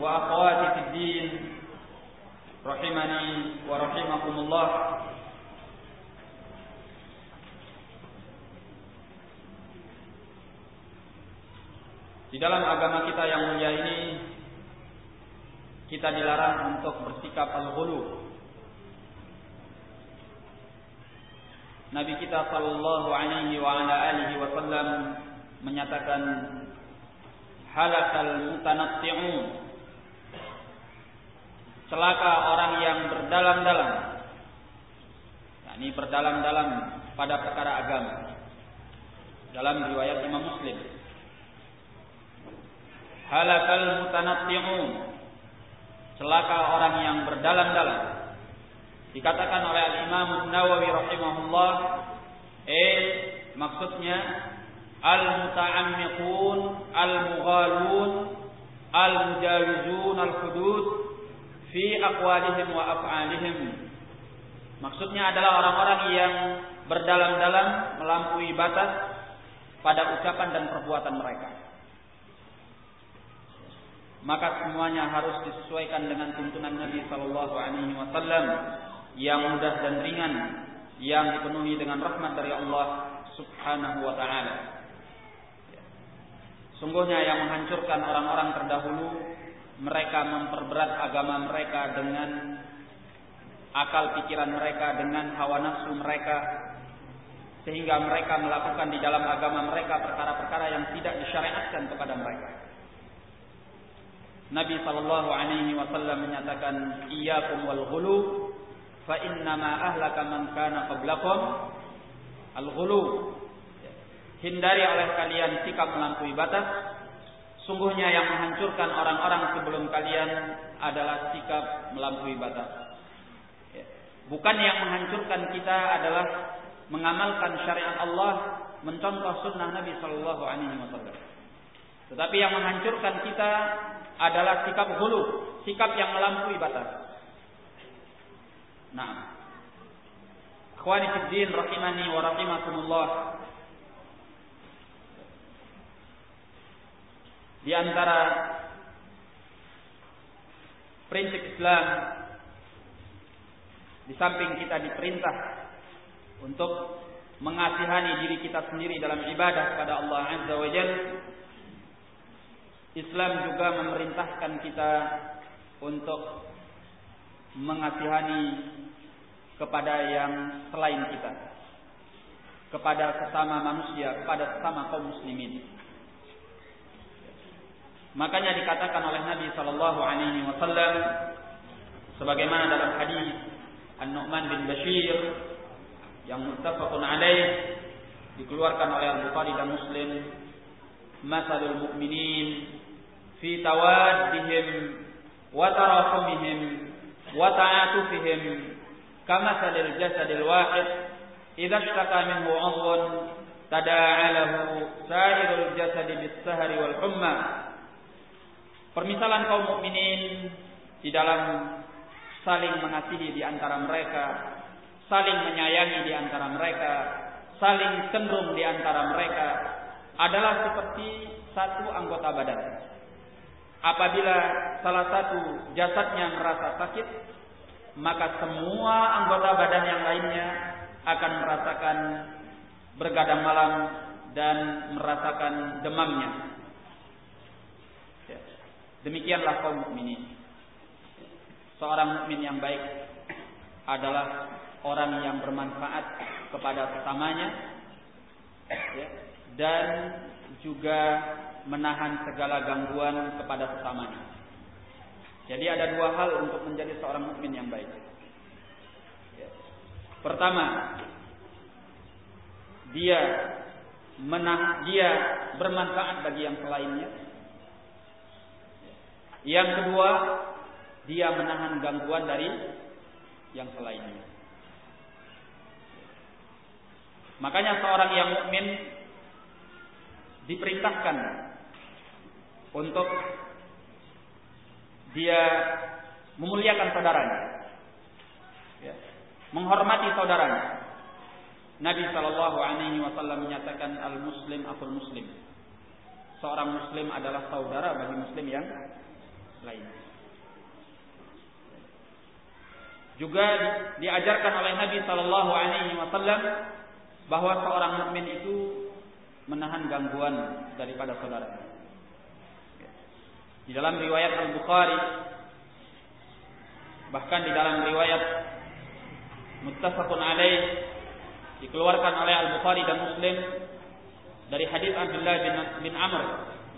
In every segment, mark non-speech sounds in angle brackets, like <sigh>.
وأخواتي في الدين رحمني ورحمكم الله Di dalam agama kita yang mulia ini kita dilarang untuk bersikap al-ghulu. Nabi kita sallallahu alaihi wa ala alihi wasallam menyatakan halakal mutanatti'un celaka orang yang berdalam-dalam. Ini berdalam-dalam pada perkara agama. Dalam riwayat Imam Muslim. Halakal mutanatti'un. Celaka orang yang berdalam-dalam. Dikatakan oleh Imam Nawawi rahimahullah eh maksudnya al-muta'ammiqun al-mughalun al-mujawizun al-hudud fi aqwalihim wa af'alihim. Maksudnya adalah orang-orang yang berdalam-dalam melampaui batas pada ucapan dan perbuatan mereka. Maka semuanya harus disesuaikan dengan tuntunan Nabi sallallahu alaihi wasallam yang mudah dan ringan yang dipenuhi dengan rahmat dari Allah Subhanahu wa taala. Sungguhnya yang menghancurkan orang-orang terdahulu mereka memperberat agama mereka dengan akal pikiran mereka dengan hawa nafsu mereka sehingga mereka melakukan di dalam agama mereka perkara-perkara yang tidak disyariatkan kepada mereka. Nabi sallallahu alaihi wasallam menyatakan iyyakum wal ghulu fa innama ahlaka man kana qablakum al ghulu Hindari oleh kalian sikap melampaui batas. Sungguhnya yang menghancurkan orang-orang sebelum kalian adalah sikap melampaui batas. Ya. Bukan yang menghancurkan kita adalah mengamalkan syariat Allah, mencontoh sunnah Nabi Shallallahu Alaihi Wasallam. Tetapi yang menghancurkan kita adalah sikap hulu, sikap yang melampaui batas. Nah, Akhwani fiddin rahimani wa rahimakumullah. Di antara prinsip Islam di samping kita diperintah untuk mengasihani diri kita sendiri dalam ibadah kepada Allah Azza wa Jal Islam juga memerintahkan kita untuk mengasihani kepada yang selain kita kepada sesama manusia kepada sesama kaum muslimin Makanya dikatakan oleh Nabi Shallallahu Alaihi Wasallam sebagaimana dalam hadis An-Nu'man bin Bashir yang muttafaqun alaih dikeluarkan oleh Al-Bukhari dan Muslim masalul mu'minin fi tawaddihim wa tarahumihim wa ta'atufihim kamasalil jasadil wahid idza ishtaka minhu 'udhun tada'a lahu sa'irul jasadi bis-sahri wal humma Permisalan kaum mukminin di dalam saling mengasihi di antara mereka, saling menyayangi di antara mereka, saling cenderung di antara mereka adalah seperti satu anggota badan. Apabila salah satu jasadnya merasa sakit, maka semua anggota badan yang lainnya akan merasakan bergadang malam dan merasakan demamnya. Demikianlah kaum mukminin. seorang mukmin yang baik adalah orang yang bermanfaat kepada sesamanya ya, dan juga menahan segala gangguan kepada sesamanya. Jadi ada dua hal untuk menjadi seorang mukmin yang baik. Ya. Pertama, dia menah dia bermanfaat bagi yang selainnya. Yang kedua, dia menahan gangguan dari yang selainnya. Makanya seorang yang mukmin diperintahkan untuk dia memuliakan saudaranya, ya, menghormati saudaranya. Nabi Shallallahu Alaihi Wasallam menyatakan al Muslim akul Muslim. Seorang Muslim adalah saudara bagi Muslim yang lain. Juga diajarkan oleh Nabi Shallallahu Alaihi Wasallam bahwa seorang mukmin itu menahan gangguan daripada saudara. Di dalam riwayat Al Bukhari, bahkan di dalam riwayat muttafaqun alaih dikeluarkan oleh Al Bukhari dan Muslim dari hadis Abdullah bin, bin Amr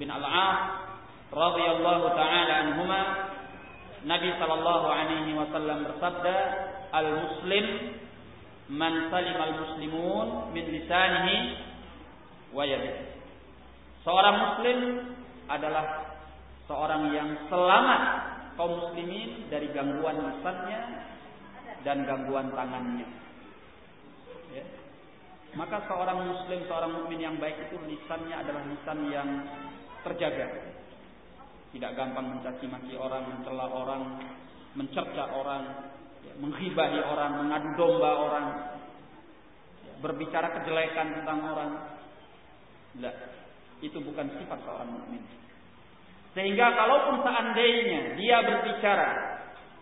bin Al-As radhiyallahu taala anhuma Nabi sallallahu alaihi wasallam bersabda al-muslim man salim al-muslimun min lisanihi wa yadihi. Seorang muslim adalah seorang yang selamat kaum muslimin dari gangguan lisannya dan gangguan tangannya. Ya. maka seorang muslim seorang mukmin yang baik itu lisannya adalah lisan yang terjaga tidak gampang mencaci maki orang, mencela orang, mencerca orang, menghibahi orang, mengadu domba orang, berbicara kejelekan tentang orang. Tidak, itu bukan sifat seorang mukmin. Sehingga kalaupun seandainya dia berbicara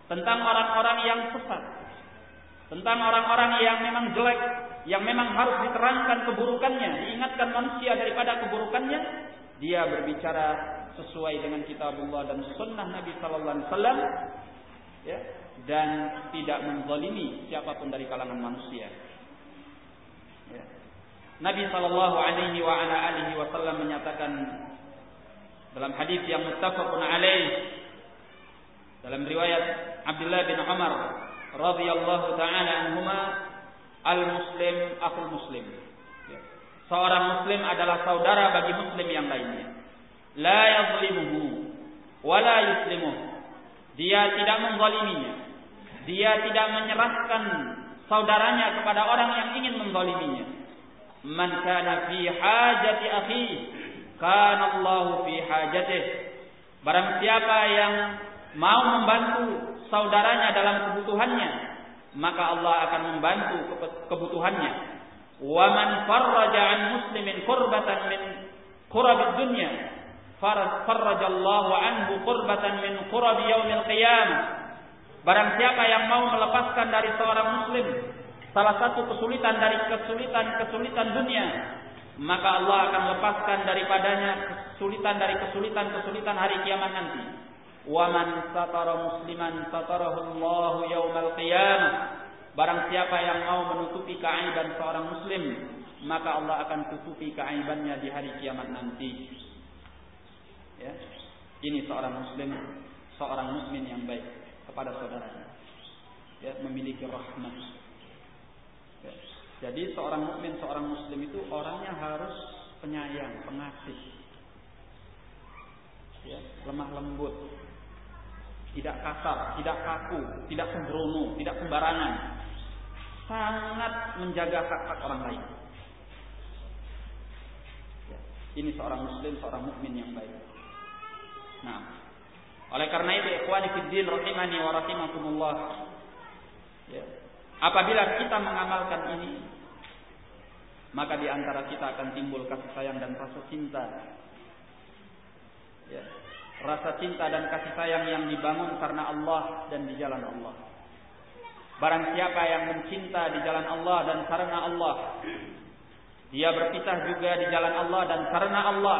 tentang orang-orang yang sesat, tentang orang-orang yang memang jelek, yang memang harus diterangkan keburukannya, diingatkan manusia daripada keburukannya, dia berbicara sesuai dengan kitabullah dan sunnah Nabi sallallahu alaihi wasallam ya dan tidak menzalimi siapa pun dari kalangan manusia. Ya. Nabi sallallahu alaihi wa ala alihi wasallam menyatakan dalam hadis yang muttafaqun alaih dalam riwayat Abdullah bin Umar radhiyallahu taala anhuma al muslim akhul muslim. Ya. Seorang muslim adalah saudara bagi muslim yang lainnya la yazlimuhu wa la yuslimuhu. Dia tidak menzaliminya. Dia tidak menyerahkan saudaranya kepada orang yang ingin menzaliminya. Man kana fi hajati akhi, kana Allah fi hajatih. Barang siapa yang mau membantu saudaranya dalam kebutuhannya, maka Allah akan membantu kebutuhannya. Wa man farraja an muslimin kurbatan min kurabid dunya farrajallahu anhu qurbatan min qurabi yaumil qiyamah. Barang siapa yang mau melepaskan dari seorang muslim salah satu kesulitan dari kesulitan-kesulitan dunia, maka Allah akan lepaskan daripadanya kesulitan dari kesulitan-kesulitan hari kiamat nanti. Wa man satara musliman satarahu Allah yaumal qiyamah. Barang siapa yang mau menutupi keaiban seorang muslim, maka Allah akan tutupi keaibannya di hari kiamat nanti. Ya. Ini seorang muslim, seorang mukmin yang baik kepada saudaranya. Ya, memiliki rahmat. Ya. Jadi seorang mukmin, seorang muslim itu orangnya harus penyayang, pengasih. Ya, lemah lembut. Tidak kasar, tidak kaku, tidak sembrono, tidak sembarangan. Sangat menjaga hak-hak orang lain. Ya. Ini seorang muslim, seorang mukmin yang baik. Nah, oleh karena itu ikhwani fiddin rahimani wa rahimakumullah. Ya. Apabila kita mengamalkan ini, maka di antara kita akan timbul kasih sayang dan rasa cinta. Ya. Rasa cinta dan kasih sayang yang dibangun karena Allah dan di jalan Allah. Barang siapa yang mencinta di jalan Allah dan karena Allah, dia berpisah juga di jalan Allah dan karena Allah,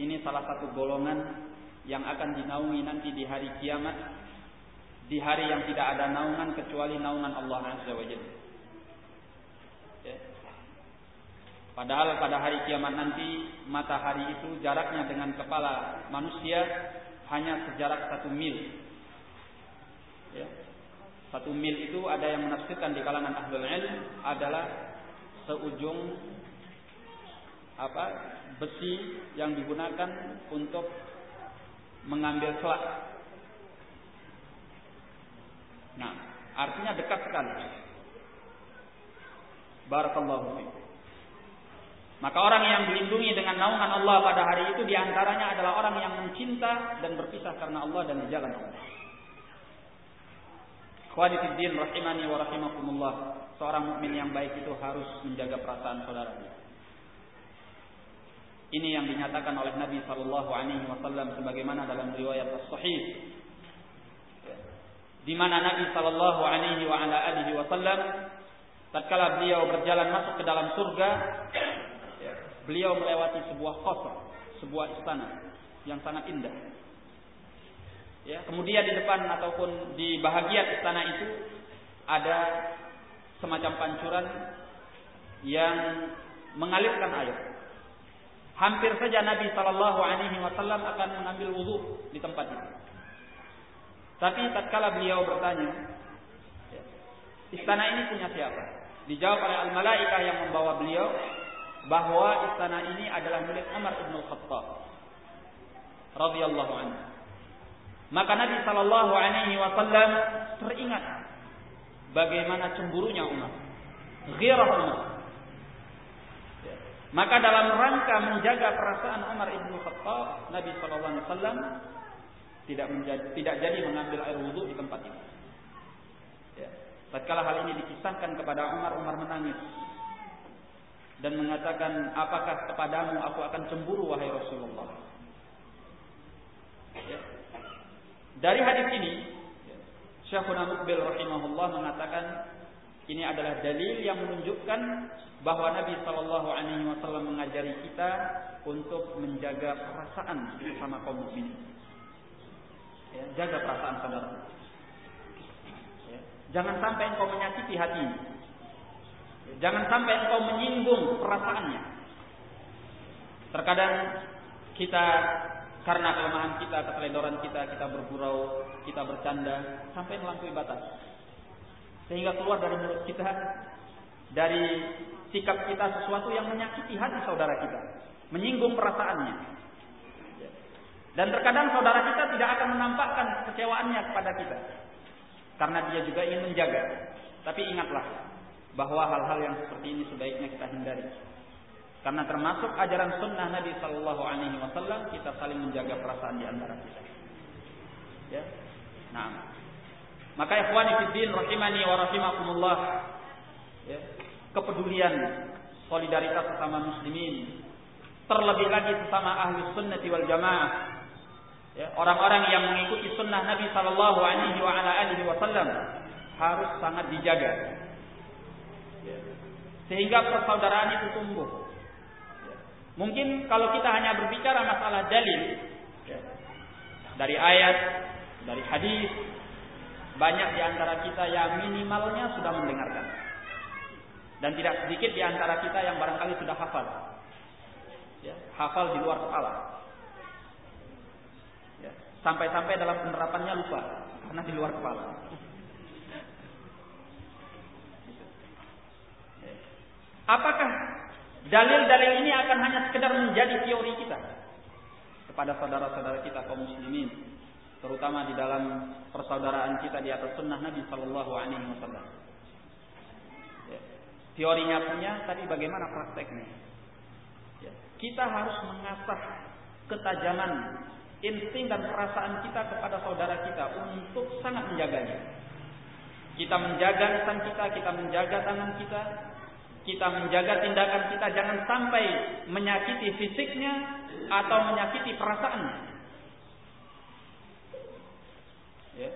ini salah satu golongan yang akan dinaungi nanti di hari kiamat di hari yang tidak ada naungan kecuali naungan Allah Azza wa Jalla. Ya. Padahal pada hari kiamat nanti matahari itu jaraknya dengan kepala manusia hanya sejarak satu mil. Ya. Satu mil itu ada yang menafsirkan di kalangan ahlul ilm adalah seujung apa besi yang digunakan untuk mengambil selak. Nah, artinya dekat sekali. Barakallahu fiik. Maka orang yang dilindungi dengan naungan Allah pada hari itu di antaranya adalah orang yang mencinta dan berpisah karena Allah dan di jalan Allah. Seorang mukmin yang baik itu harus menjaga perasaan saudaranya. Ini yang dinyatakan oleh Nabi Shallallahu Alaihi Wasallam sebagaimana dalam riwayat As-Sahih, di mana Nabi Shallallahu Alaihi Wasallam tatkala beliau berjalan masuk ke dalam surga, beliau melewati sebuah kota, sebuah istana yang sangat indah. Ya, kemudian di depan ataupun di bahagian istana itu ada semacam pancuran yang mengalirkan air. Hampir saja Nabi Shallallahu Alaihi Wasallam akan mengambil wudhu di tempat itu. Tapi tatkala beliau bertanya, istana ini punya siapa? Dijawab oleh al-malaikah yang membawa beliau bahwa istana ini adalah milik Umar bin Khattab radhiyallahu anhu. Maka Nabi Shallallahu Alaihi Wasallam teringat bagaimana cemburunya Umar, ghirah Umar maka dalam rangka menjaga perasaan Umar ibnu Khattab, Nabi Shallallahu Alaihi Wasallam tidak menjadi, tidak jadi mengambil air wudhu di tempat itu. Ya. Tatkala hal ini dikisahkan kepada Umar, Umar menangis dan mengatakan, apakah kepadamu aku akan cemburu wahai Rasulullah? Ya. Dari hadis ini, Syekhuna Mukbil rahimahullah mengatakan ini adalah dalil yang menunjukkan bahwa Nabi Shallallahu Alaihi Wasallam mengajari kita untuk menjaga perasaan sama kaum mukmin. Ya, jaga perasaan saudara. Ya, jangan sampai engkau menyakiti hati. Ya, jangan sampai engkau menyinggung perasaannya. Terkadang kita karena kelemahan kita, keteledoran kita, kita bergurau, kita bercanda sampai melampaui batas. Sehingga keluar dari mulut kita dari sikap kita sesuatu yang menyakiti hati saudara kita, menyinggung perasaannya. Dan terkadang saudara kita tidak akan menampakkan kecewaannya kepada kita. Karena dia juga ingin menjaga. Tapi ingatlah bahwa hal-hal yang seperti ini sebaiknya kita hindari. Karena termasuk ajaran sunnah Nabi Shallallahu Alaihi Wasallam kita saling menjaga perasaan di antara kita. Ya, nah, maka ikhwani fiddin rahimani wa rahimakumullah. Ya, kepedulian, solidaritas sesama muslimin, terlebih lagi sesama ahli sunnati wal jamaah. Ya, orang-orang yang mengikuti sunnah Nabi Shallallahu Alaihi Wasallam harus sangat dijaga, ya. sehingga persaudaraan itu tumbuh. Ya. Mungkin kalau kita hanya berbicara masalah dalil ya, dari ayat, dari hadis, banyak di antara kita yang minimalnya sudah mendengarkan. Dan tidak sedikit di antara kita yang barangkali sudah hafal. Ya, hafal di luar kepala. Ya, sampai-sampai dalam penerapannya lupa karena di luar kepala. Apakah dalil-dalil ini akan hanya sekedar menjadi teori kita kepada saudara-saudara kita kaum muslimin, terutama di dalam persaudaraan kita di atas sunnah Nabi Shallallahu Alaihi Wasallam. Teorinya punya, tapi bagaimana prakteknya? Ya. Kita harus mengasah ketajaman insting dan perasaan kita kepada saudara kita untuk sangat menjaganya. Kita menjaga lisan kita, kita menjaga tangan kita, kita menjaga tindakan kita jangan sampai menyakiti fisiknya atau menyakiti perasaannya. Ya.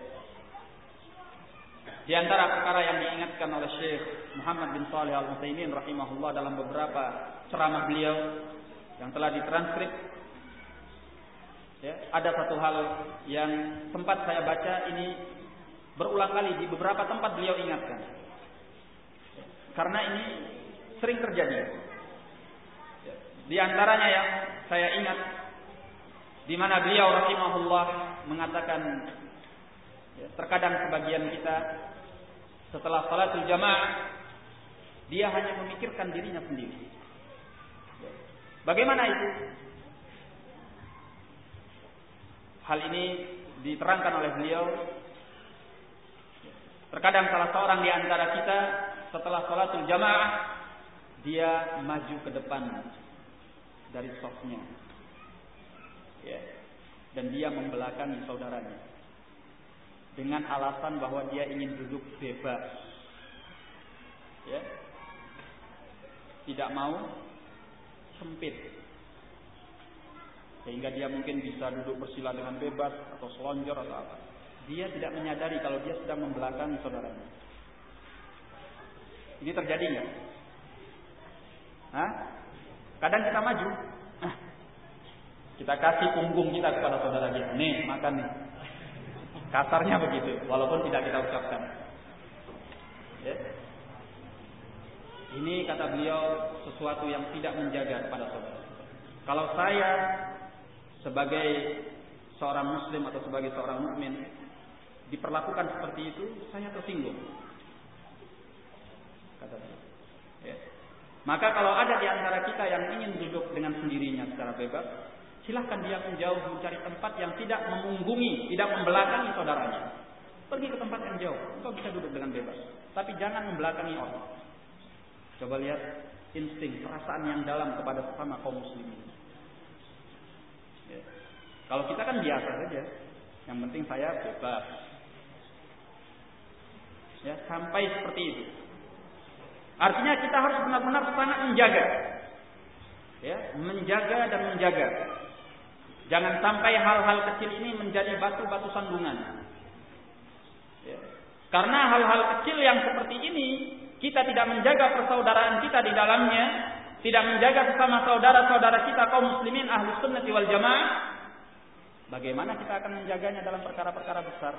Di antara perkara yang diingatkan oleh Syekh Muhammad bin Saleh Al Utsaimin rahimahullah dalam beberapa ceramah beliau yang telah ditranskrip ya, ada satu hal yang sempat saya baca ini Berulang kali di beberapa tempat beliau ingatkan. Karena ini sering terjadi. Di antaranya yang saya ingat di mana beliau rahimahullah mengatakan ya, terkadang sebagian kita setelah salatul jamaah dia hanya memikirkan dirinya sendiri. Bagaimana itu? Hal ini diterangkan oleh beliau. Terkadang salah seorang di antara kita setelah sholatul jamaah dia maju ke depan dari sofnya, ya. dan dia membelakangi saudaranya dengan alasan bahwa dia ingin duduk bebas, ya. tidak mau sempit sehingga dia mungkin bisa duduk bersila dengan bebas atau selonjor atau apa. Dia tidak menyadari kalau dia sedang membelakangi saudaranya. Ini terjadi nggak? Hah? Kadang kita maju, kita kasih punggung kita kepada saudara kita. Nih, makan nih. Kasarnya begitu, walaupun tidak kita ucapkan. Ya. Ini kata beliau sesuatu yang tidak menjaga kepada saudara. Kalau saya sebagai seorang muslim atau sebagai seorang mukmin diperlakukan seperti itu, saya tersinggung. Kata dia. Ya. Maka kalau ada di antara kita yang ingin duduk dengan sendirinya secara bebas, silahkan dia menjauh mencari tempat yang tidak memunggungi, tidak membelakangi saudaranya. Pergi ke tempat yang jauh, engkau bisa duduk dengan bebas. Tapi jangan membelakangi orang. Coba lihat insting, perasaan yang dalam kepada sesama kaum muslimin. Kalau kita kan biasa saja. Yang penting saya bebas. Ya, sampai seperti itu. Artinya kita harus benar-benar sangat menjaga. Ya, menjaga dan menjaga. Jangan sampai hal-hal kecil ini menjadi batu-batu sandungan. Ya. Karena hal-hal kecil yang seperti ini kita tidak menjaga persaudaraan kita di dalamnya, tidak menjaga sesama saudara-saudara kita kaum muslimin ahlu sunnati wal jamaah, Bagaimana kita akan menjaganya dalam perkara-perkara besar?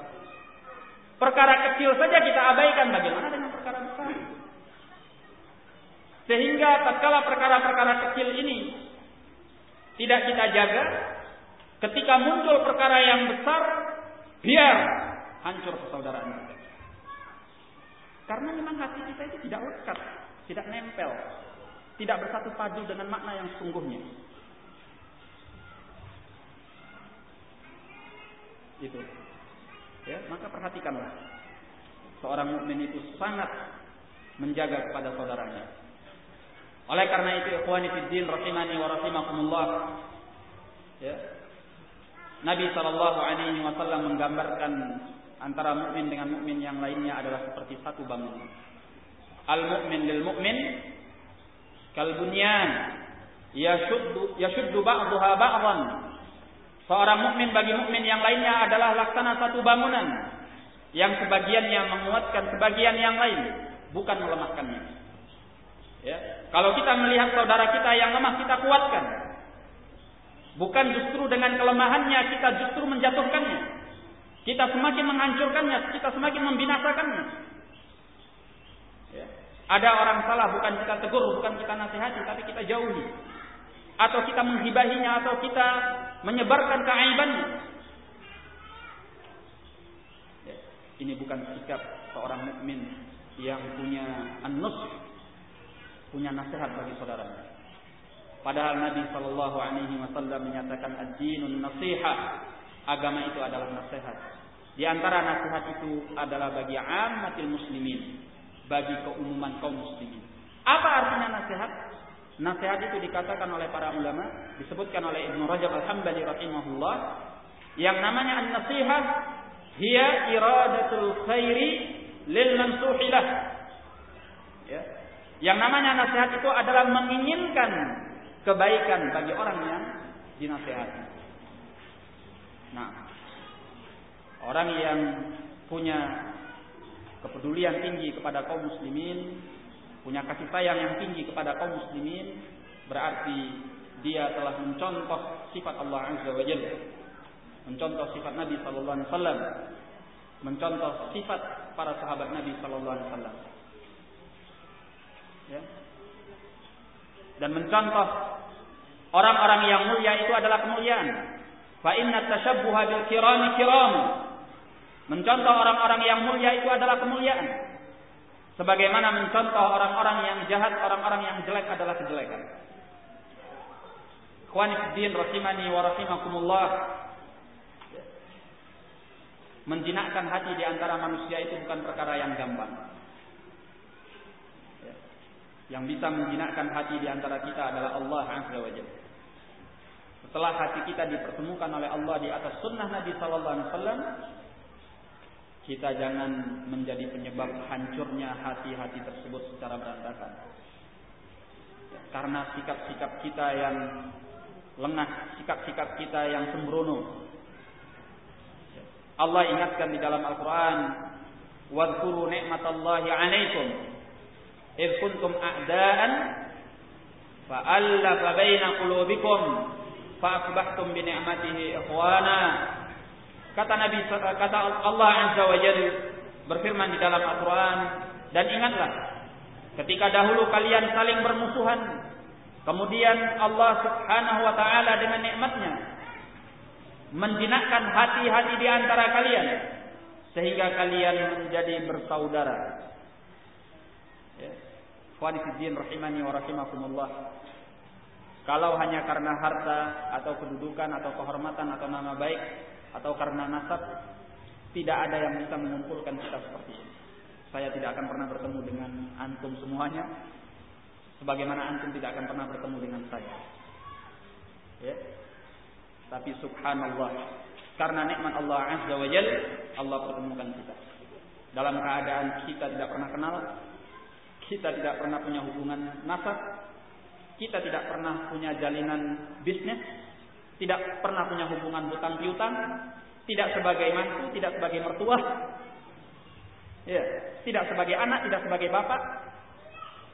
Perkara kecil saja kita abaikan, bagaimana dengan perkara besar? Sehingga tatkala perkara-perkara kecil ini tidak kita jaga, ketika muncul perkara yang besar, biar hancur persaudaraan. Karena memang hati kita itu tidak lekat, tidak nempel, tidak bersatu padu dengan makna yang sungguhnya. Itu. Ya, maka perhatikanlah. Seorang mukmin itu sangat menjaga kepada saudaranya. Oleh karena itu ikhwani fid din rahimani wa rahimakumullah. Ya. Nabi sallallahu alaihi wasallam menggambarkan antara mukmin dengan mukmin yang lainnya adalah seperti satu bangunan. Al mukmin lil mukmin kal bunyan yashuddu yashuddu ba'daha ba'dhan Seorang mukmin bagi mukmin yang lainnya adalah laksana satu bangunan yang sebagiannya menguatkan sebagian yang lain, bukan melemahkannya. Ya. Kalau kita melihat saudara kita yang lemah kita kuatkan. Bukan justru dengan kelemahannya kita justru menjatuhkannya. Kita semakin menghancurkannya, kita semakin membinasakannya. Ya. Ada orang salah bukan kita tegur, bukan kita nasihati, tapi kita jauhi atau kita menghibahinya atau kita menyebarkan keaibannya. Ya, ini bukan sikap seorang mukmin yang punya an-nus, punya nasihat bagi saudaranya. Padahal Nabi Shallallahu Alaihi Wasallam menyatakan ad-dinun nasihat. Agama itu adalah nasihat. Di antara nasihat itu adalah bagi ammatil muslimin, bagi keumuman kaum muslimin. Apa artinya nasihat? Nasihat itu dikatakan oleh para ulama, disebutkan oleh Ibnu Rajab Al-Hambali rahimahullah, yang namanya an-nasihat hiya iradatul khairi lil mansuhilah. Ya. Yang namanya nasihat itu adalah menginginkan kebaikan bagi orang yang dinasihati. Nah, orang yang punya kepedulian tinggi kepada kaum muslimin punya kasih sayang yang tinggi kepada kaum muslimin berarti dia telah mencontoh sifat Allah Azza wa Jalla mencontoh sifat Nabi sallallahu alaihi wasallam mencontoh sifat para sahabat Nabi Sallallahu Alaihi Wasallam. Ya. Dan mencontoh orang-orang yang mulia itu adalah kemuliaan. Fa inna tashabbuha bil kirami kiram. Mencontoh orang-orang yang mulia itu adalah kemuliaan. Sebagaimana mencontoh orang-orang yang jahat, orang-orang yang jelek adalah kejelekan. Ikhwanifiddin rahimani wa rahimakumullah. Menjinakkan hati di antara manusia itu bukan perkara yang gampang. Ya. Yang bisa menjinakkan hati di antara kita adalah Allah Azza wa Jalla. Setelah hati kita dipertemukan oleh Allah di atas sunnah Nabi Sallallahu Alaihi Wasallam, kita jangan menjadi penyebab hancurnya hati-hati tersebut secara berantakan. Karena sikap-sikap kita yang lengah, sikap-sikap kita yang sembrono, Allah ingatkan di dalam Al-Quran, "Wadhkuru ni'matallahi 'alaikum id kuntum a'daan fa'allafa baina qulubikum fa'asbahtum bi ni'matihi ikhwana." Kata Nabi kata Allah Azza wa Jalla berfirman di dalam Al-Quran dan ingatlah ketika dahulu kalian saling bermusuhan kemudian Allah Subhanahu wa taala dengan nikmatnya menjinakkan hati-hati di antara kalian sehingga kalian menjadi bersaudara. Ya. Rahimani wa rahimakumullah. Kalau hanya karena harta atau kedudukan atau kehormatan atau nama baik atau karena nasab tidak ada yang bisa mengumpulkan kita seperti ini. Saya tidak akan pernah bertemu dengan antum semuanya sebagaimana antum tidak akan pernah bertemu dengan saya. Ya. Tapi subhanallah, karena nikmat Allah Azza wa Jal, Allah pertemukan kita. Dalam keadaan kita tidak pernah kenal, kita tidak pernah punya hubungan nasab, kita tidak pernah punya jalinan bisnis, tidak pernah punya hubungan hutang piutang, tidak sebagai mantu, tidak sebagai mertua, ya, tidak sebagai anak, tidak sebagai bapak,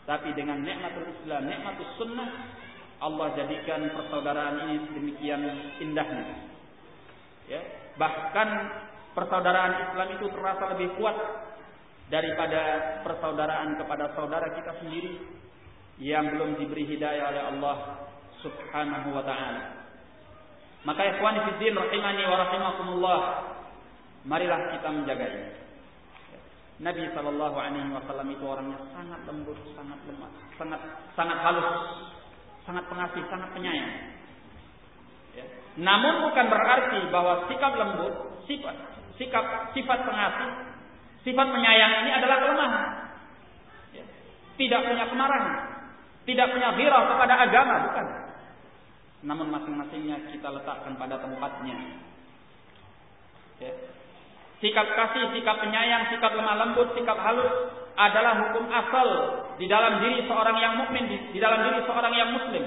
tapi dengan nikmatul Islam, nikmatul sunnah, Allah jadikan persaudaraan ini demikian indahnya. Ya, bahkan persaudaraan Islam itu terasa lebih kuat daripada persaudaraan kepada saudara kita sendiri yang belum diberi hidayah oleh Allah Subhanahu wa taala. Maka ikhwan fillah rahimani wa rahimakumullah, marilah kita menjaga ini. Nabi Shallallahu Alaihi Wasallam itu orangnya sangat lembut, sangat lemah, sangat sangat halus, sangat pengasih, sangat penyayang. Ya. Namun bukan berarti bahwa sikap lembut, sifat, sikap, sifat pengasih, sifat penyayang ini adalah kelemahan. Tidak punya kemarahan, tidak punya ghirah kepada agama, bukan. Namun masing-masingnya kita letakkan pada tempatnya. Ya. Sikap kasih, sikap penyayang, sikap lemah lembut, sikap halus adalah hukum asal di dalam diri seorang yang mukmin, di, di dalam diri seorang yang muslim.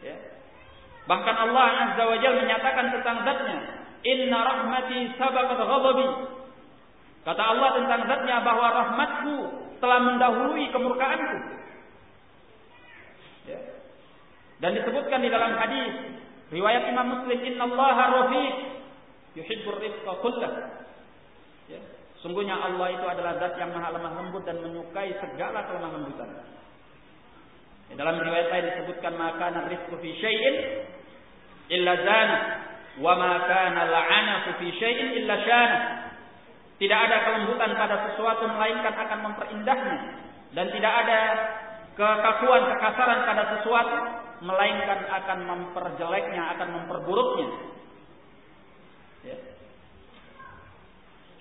Ya. Bahkan Allah Azza wa Jalla menyatakan tentang zatnya, "Inna rahmati sabaqat ghadabi." Kata Allah tentang zatnya bahwa rahmatku telah mendahului kemurkaanku. Ya. Dan disebutkan di dalam hadis riwayat Imam Muslim, "Inna Allah rafiq yuhibbur rifqa kullah." Ya. Sungguhnya Allah itu adalah zat yang maha lemah lembut dan menyukai segala kelemah lembutan. Di dalam riwayat lain disebutkan maka rizqu fi syai'in illa zana wa ma kana la'ana fi syai'in illa syana. Tidak ada kelembutan pada sesuatu melainkan akan memperindahnya dan tidak ada kekakuan, kekasaran pada sesuatu melainkan akan memperjeleknya, akan memperburuknya. Ya.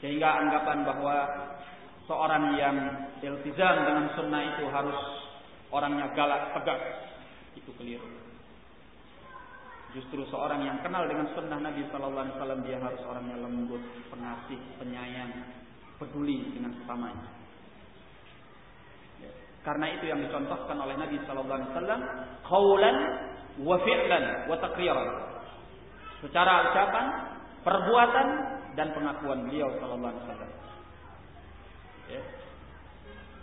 Sehingga anggapan bahwa seorang yang iltizam dengan sunnah itu harus orangnya galak, tegas, itu keliru. Justru seorang yang kenal dengan sunnah Nabi Sallallahu Alaihi Wasallam dia harus orangnya lembut, pengasih, penyayang, peduli dengan sesamanya. Ya. Karena itu yang dicontohkan oleh Nabi Sallallahu Alaihi Wasallam, kaulan wa fi'lan wa. Secara ucapan, perbuatan dan pengakuan beliau sallallahu alaihi wasallam. Ya.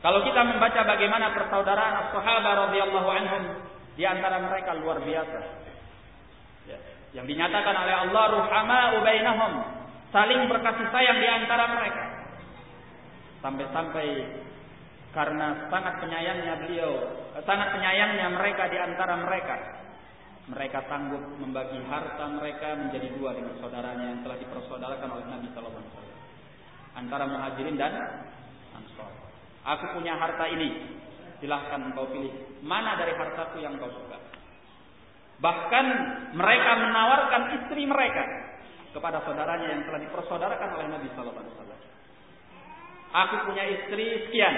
Kalau kita membaca bagaimana persaudaraan sahabat radhiyallahu anhum di antara mereka luar biasa. Ya. Yang dinyatakan oleh Allah ruhama bainahum saling berkasih sayang di antara mereka. Sampai-sampai karena sangat penyayangnya beliau, sangat penyayangnya mereka di antara mereka. Mereka sanggup membagi harta mereka menjadi dua dengan saudaranya yang telah dipersaudarakan oleh Nabi Sallallahu Alaihi Wasallam antara muhajirin dan ansor. Aku punya harta ini, silahkan engkau pilih mana dari hartaku yang kau suka. Bahkan mereka menawarkan istri mereka kepada saudaranya yang telah dipersaudarakan oleh Nabi Sallallahu Alaihi Wasallam. Aku punya istri sekian,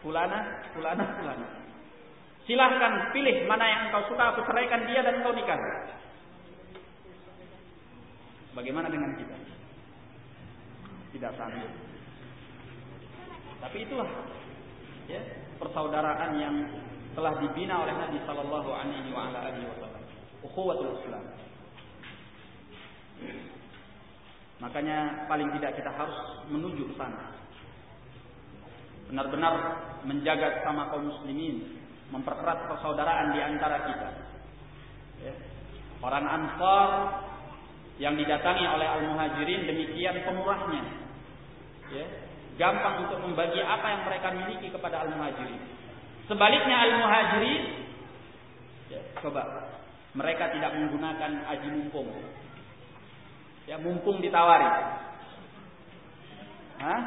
fulana, fulana, fulana. Silahkan pilih mana yang kau suka, aku ceraikan dia dan kau nikah. Bagaimana dengan kita? Tidak sanggup. Tapi itulah ya, persaudaraan yang telah dibina oleh Nabi Sallallahu Alaihi Wasallam. Ukhuwatul Islam. Makanya paling tidak kita harus menuju ke sana. Benar-benar menjaga sama kaum muslimin, mempererat persaudaraan di antara kita. Ya. Orang Ansar yang didatangi oleh Al-Muhajirin demikian pemurahnya. Ya. Gampang untuk membagi apa yang mereka miliki kepada Al-Muhajirin. Sebaliknya al-muhajirin ya, coba mereka tidak menggunakan aji mumpung. Ya, mumpung ditawari. Hah?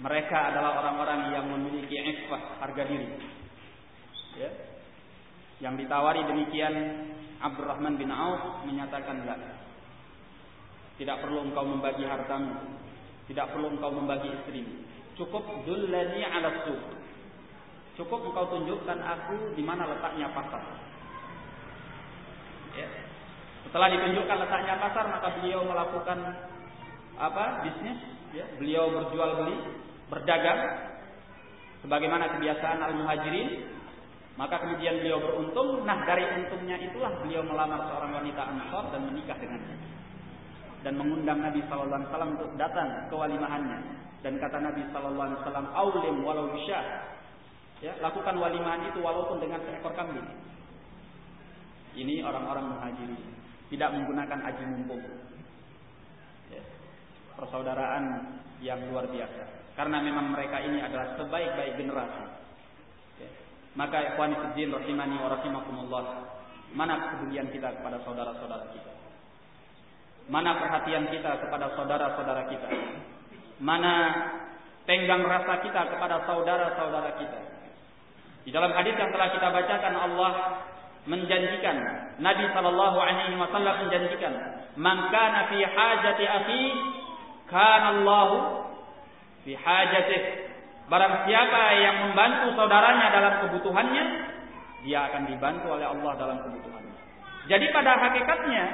Mereka adalah orang-orang yang memiliki ikhfah harga diri. Ya. Yang ditawari demikian Abdurrahman bin Auf menyatakan enggak. Tidak perlu engkau membagi hartamu. Tidak perlu engkau membagi istrimu. Cukup dullani ala suq. Cukup engkau tunjukkan aku di mana letaknya pasar. Ya. Setelah ditunjukkan letaknya pasar, maka beliau melakukan apa? Bisnis. Ya. Beliau berjual beli, berdagang, sebagaimana kebiasaan al-muhajirin. Maka kemudian beliau beruntung. Nah dari untungnya itulah beliau melamar seorang wanita ansor dan menikah dengannya. Dan mengundang Nabi Sallallahu Alaihi Wasallam untuk datang ke walimahannya. Dan kata Nabi Sallallahu Alaihi Wasallam, "Aulim walau bisyah." Ya, lakukan walimahan itu walaupun dengan seekor kambing. Ini orang-orang muhajiri, tidak menggunakan aji mumpung. Ya, persaudaraan yang luar biasa. Karena memang mereka ini adalah sebaik-baik generasi. Ya. Maka ikhwan fillah rahimani wa rahimakumullah. Mana kepedulian kita kepada saudara-saudara kita? Mana perhatian kita kepada saudara-saudara kita? Mana tenggang rasa kita kepada saudara-saudara kita? Di dalam hadis yang telah kita bacakan Allah menjanjikan Nabi sallallahu alaihi wasallam menjanjikan man kana fi hajati akhi kana Allah fi hajatih barang siapa yang membantu saudaranya dalam kebutuhannya dia akan dibantu oleh Allah dalam kebutuhannya. Jadi pada hakikatnya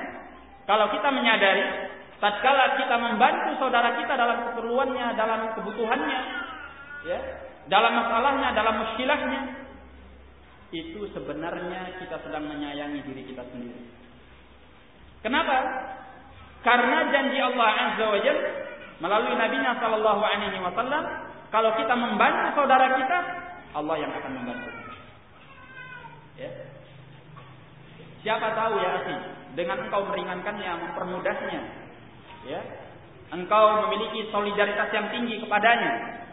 kalau kita menyadari tatkala kita membantu saudara kita dalam keperluannya dalam kebutuhannya ya dalam masalahnya, dalam muskilahnya, itu sebenarnya kita sedang menyayangi diri kita sendiri. Kenapa? Karena janji Allah Azza wa Jal melalui Nabi-Nya Sallallahu Alaihi Wasallam, kalau kita membantu saudara kita, Allah yang akan membantu. Ya. Siapa tahu ya akhi, dengan engkau meringankannya, mempermudahnya, ya, engkau memiliki solidaritas yang tinggi kepadanya,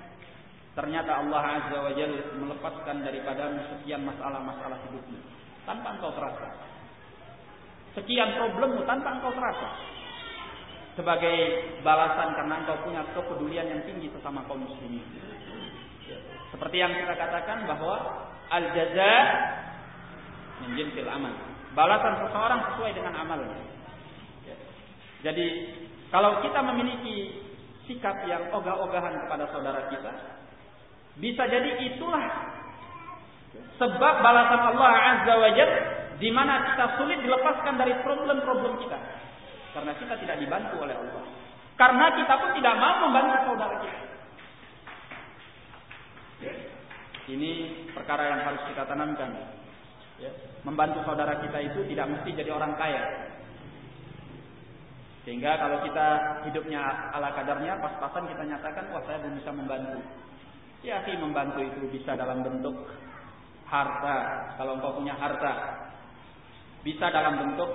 Ternyata Allah Azza wa Jalla melepaskan daripada sekian masalah-masalah hidupmu tanpa engkau terasa. Sekian problemmu tanpa engkau terasa. Sebagai balasan karena engkau punya kepedulian yang tinggi sesama kaum muslimin. Seperti yang kita katakan bahwa al jaza min amal. Balasan seseorang sesuai dengan amalnya. Ya. Jadi kalau kita memiliki sikap yang ogah-ogahan kepada saudara kita, bisa jadi itulah sebab balasan Allah Azza wa Jal di mana kita sulit dilepaskan dari problem-problem kita. Karena kita tidak dibantu oleh Allah. Karena kita pun tidak mau membantu saudara kita. Ini perkara yang harus kita tanamkan. Ya. Membantu saudara kita itu tidak mesti jadi orang kaya. Sehingga kalau kita hidupnya ala kadarnya, pas-pasan kita nyatakan, wah saya belum bisa membantu. Ya sih membantu itu bisa dalam bentuk harta. Kalau engkau punya harta. Bisa dalam bentuk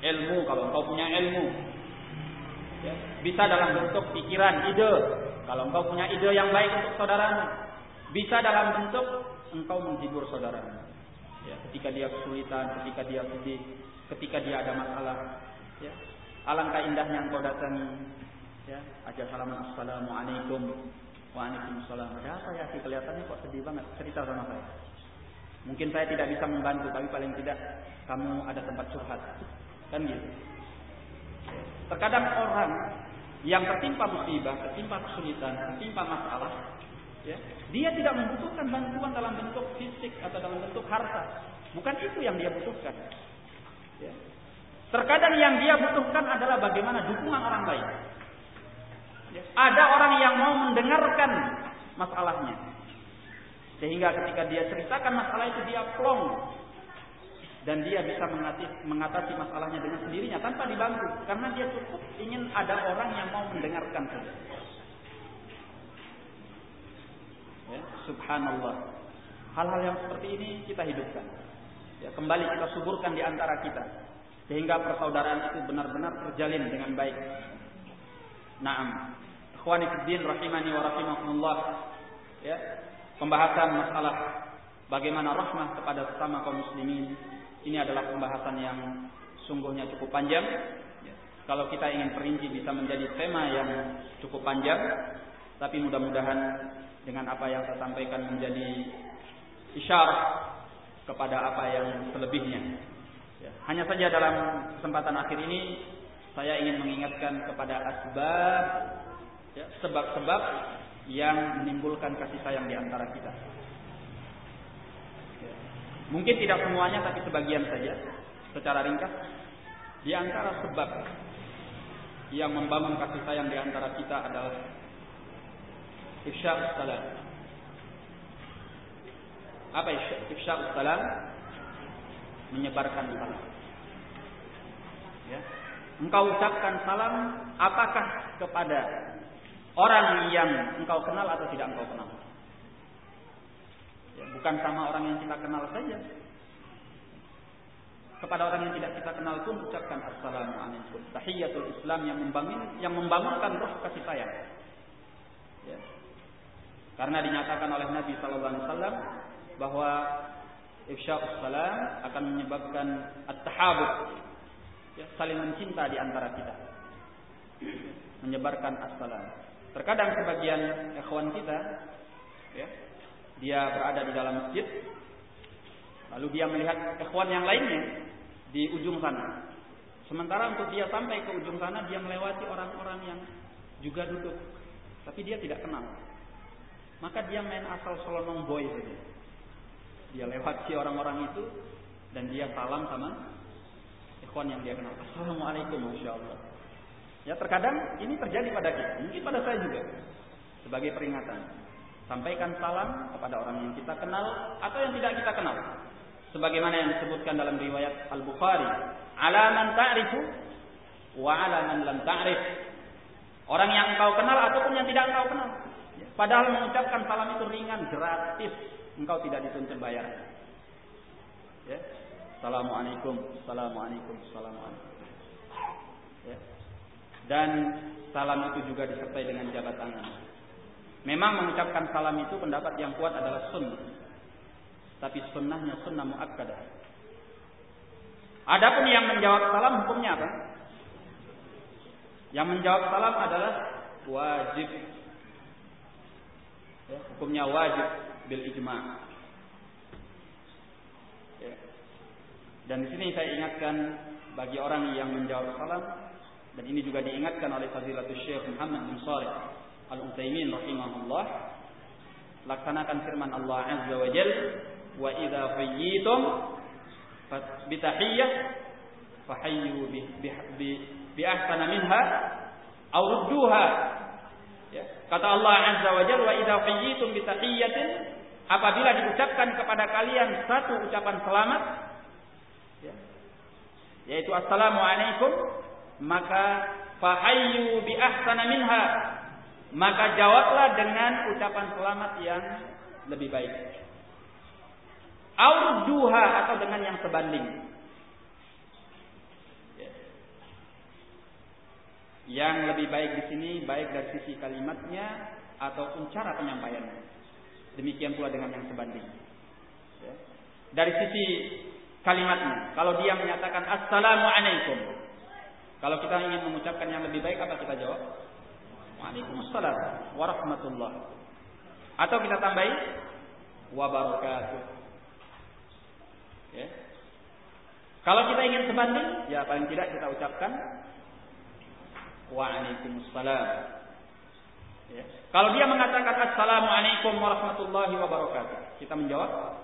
ilmu kalau engkau punya ilmu. Ya. Bisa dalam bentuk pikiran, ide. Kalau engkau punya ide yang baik untuk saudaramu. Bisa dalam bentuk engkau menghibur saudaramu. Ya, ketika dia kesulitan, ketika dia sedih, ketika dia ada masalah. Ya. Alangkah indahnya engkau datangi. Ya, aja salaman assalamualaikum. Waalaikumsalam. Ada apa ya? Kelihatannya kok sedih banget. Cerita sama saya. Mungkin saya tidak bisa membantu, tapi paling tidak kamu ada tempat curhat. Kan gitu. Terkadang orang yang tertimpa musibah, tertimpa kesulitan, tertimpa masalah, ya, dia tidak membutuhkan bantuan dalam bentuk fisik atau dalam bentuk harta. Bukan itu yang dia butuhkan. Ya. Terkadang yang dia butuhkan adalah bagaimana dukungan orang lain. Ada orang yang mau mendengarkan masalahnya. Sehingga ketika dia ceritakan masalah itu dia plong. Dan dia bisa mengatasi, masalahnya dengan sendirinya tanpa dibantu. Karena dia cukup ingin ada orang yang mau mendengarkan. Ya, subhanallah. Hal-hal yang seperti ini kita hidupkan. Ya, kembali kita suburkan di antara kita. Sehingga persaudaraan itu benar-benar terjalin dengan baik. Naam. Ikhwani fiddin rahimani wa rahimakumullah. Ya, pembahasan masalah bagaimana rahmah kepada sesama kaum muslimin ini adalah pembahasan yang sungguhnya cukup panjang. Kalau kita ingin perinci bisa menjadi tema yang cukup panjang, tapi mudah-mudahan dengan apa yang saya sampaikan menjadi isyarat kepada apa yang selebihnya. Ya, hanya saja dalam kesempatan akhir ini saya ingin mengingatkan kepada asbab ya, sebab-sebab yang menimbulkan kasih sayang di antara kita. Mungkin tidak semuanya tapi sebagian saja secara ringkas. Di antara sebab yang membangun kasih sayang di antara kita adalah ifsya salam. Apa ifsya salam? Menyebarkan salam. Ya. Engkau ucapkan salam apakah kepada orang yang engkau kenal atau tidak engkau kenal. Ya, bukan sama orang yang kita kenal saja. Kepada orang yang tidak kita kenal pun ucapkan assalamualaikum. Tahiyatul Islam yang membangun yang membangunkan roh kasih sayang. Ya. Karena dinyatakan oleh Nabi Sallallahu Alaihi Wasallam bahwa ifsya'us salam akan menyebabkan at-tahabub, ya, saling mencinta di antara kita, menyebarkan assalam. Terkadang sebagian ikhwan kita ya, dia berada di dalam masjid lalu dia melihat ikhwan yang lainnya di ujung sana. Sementara untuk dia sampai ke ujung sana dia melewati orang-orang yang juga duduk tapi dia tidak kenal. Maka dia main asal selonong boy saja. Dia lewati orang-orang itu dan dia salam sama ikhwan yang dia kenal. Assalamualaikum, masya Allah. Ya terkadang ini terjadi pada kita, mungkin pada saya juga. Sebagai peringatan. Sampaikan salam kepada orang yang kita kenal atau yang tidak kita kenal. Sebagaimana yang disebutkan dalam riwayat Al-Bukhari. Alaman ta'rifu wa alaman lam ta'rif. Orang yang engkau kenal ataupun yang tidak engkau kenal. Padahal mengucapkan salam itu ringan, gratis. Engkau tidak dituntut bayar. Ya. Assalamualaikum, Assalamualaikum, Assalamualaikum. Ya. Dan salam itu juga disertai dengan jabat tangan. Memang mengucapkan salam itu pendapat yang kuat adalah sunnah. Tapi sunnahnya sunnah muakkadah. Adapun yang menjawab salam hukumnya apa? Yang menjawab salam adalah wajib. Ya, hukumnya wajib bil ijma. Ya. Dan di sini saya ingatkan bagi orang yang menjawab salam dan ini juga diingatkan oleh Fadilatul Syekh Muhammad bin Shalih Al-Utsaimin rahimahullah. Laksanakan firman Allah Azza wa Jal, "Wa idza qayyitum bi tahiyyah fahayyu bi bi bi ahsana minha aw rudduha." Ya. Kata Allah Azza wa Jalla, "Wa idza qayyitum bi tahiyyatin" Apabila diucapkan kepada kalian satu ucapan selamat, ya, yaitu assalamualaikum maka fahayyu bi ahsana minha. Maka jawablah dengan ucapan selamat yang lebih baik. Auduha atau dengan yang sebanding. Yang lebih baik di sini baik dari sisi kalimatnya ataupun cara penyampaiannya. Demikian pula dengan yang sebanding. Dari sisi kalimatnya. Kalau dia menyatakan assalamu alaikum kalau kita ingin mengucapkan yang lebih baik apa kita jawab? Waalaikumsalam warahmatullah. Atau kita tambahi wabarakatuh. Ya. Kalau kita ingin sebanding, ya paling tidak kita ucapkan Waalaikumsalam. Ya. Kalau dia mengatakan Assalamualaikum warahmatullahi wabarakatuh, kita menjawab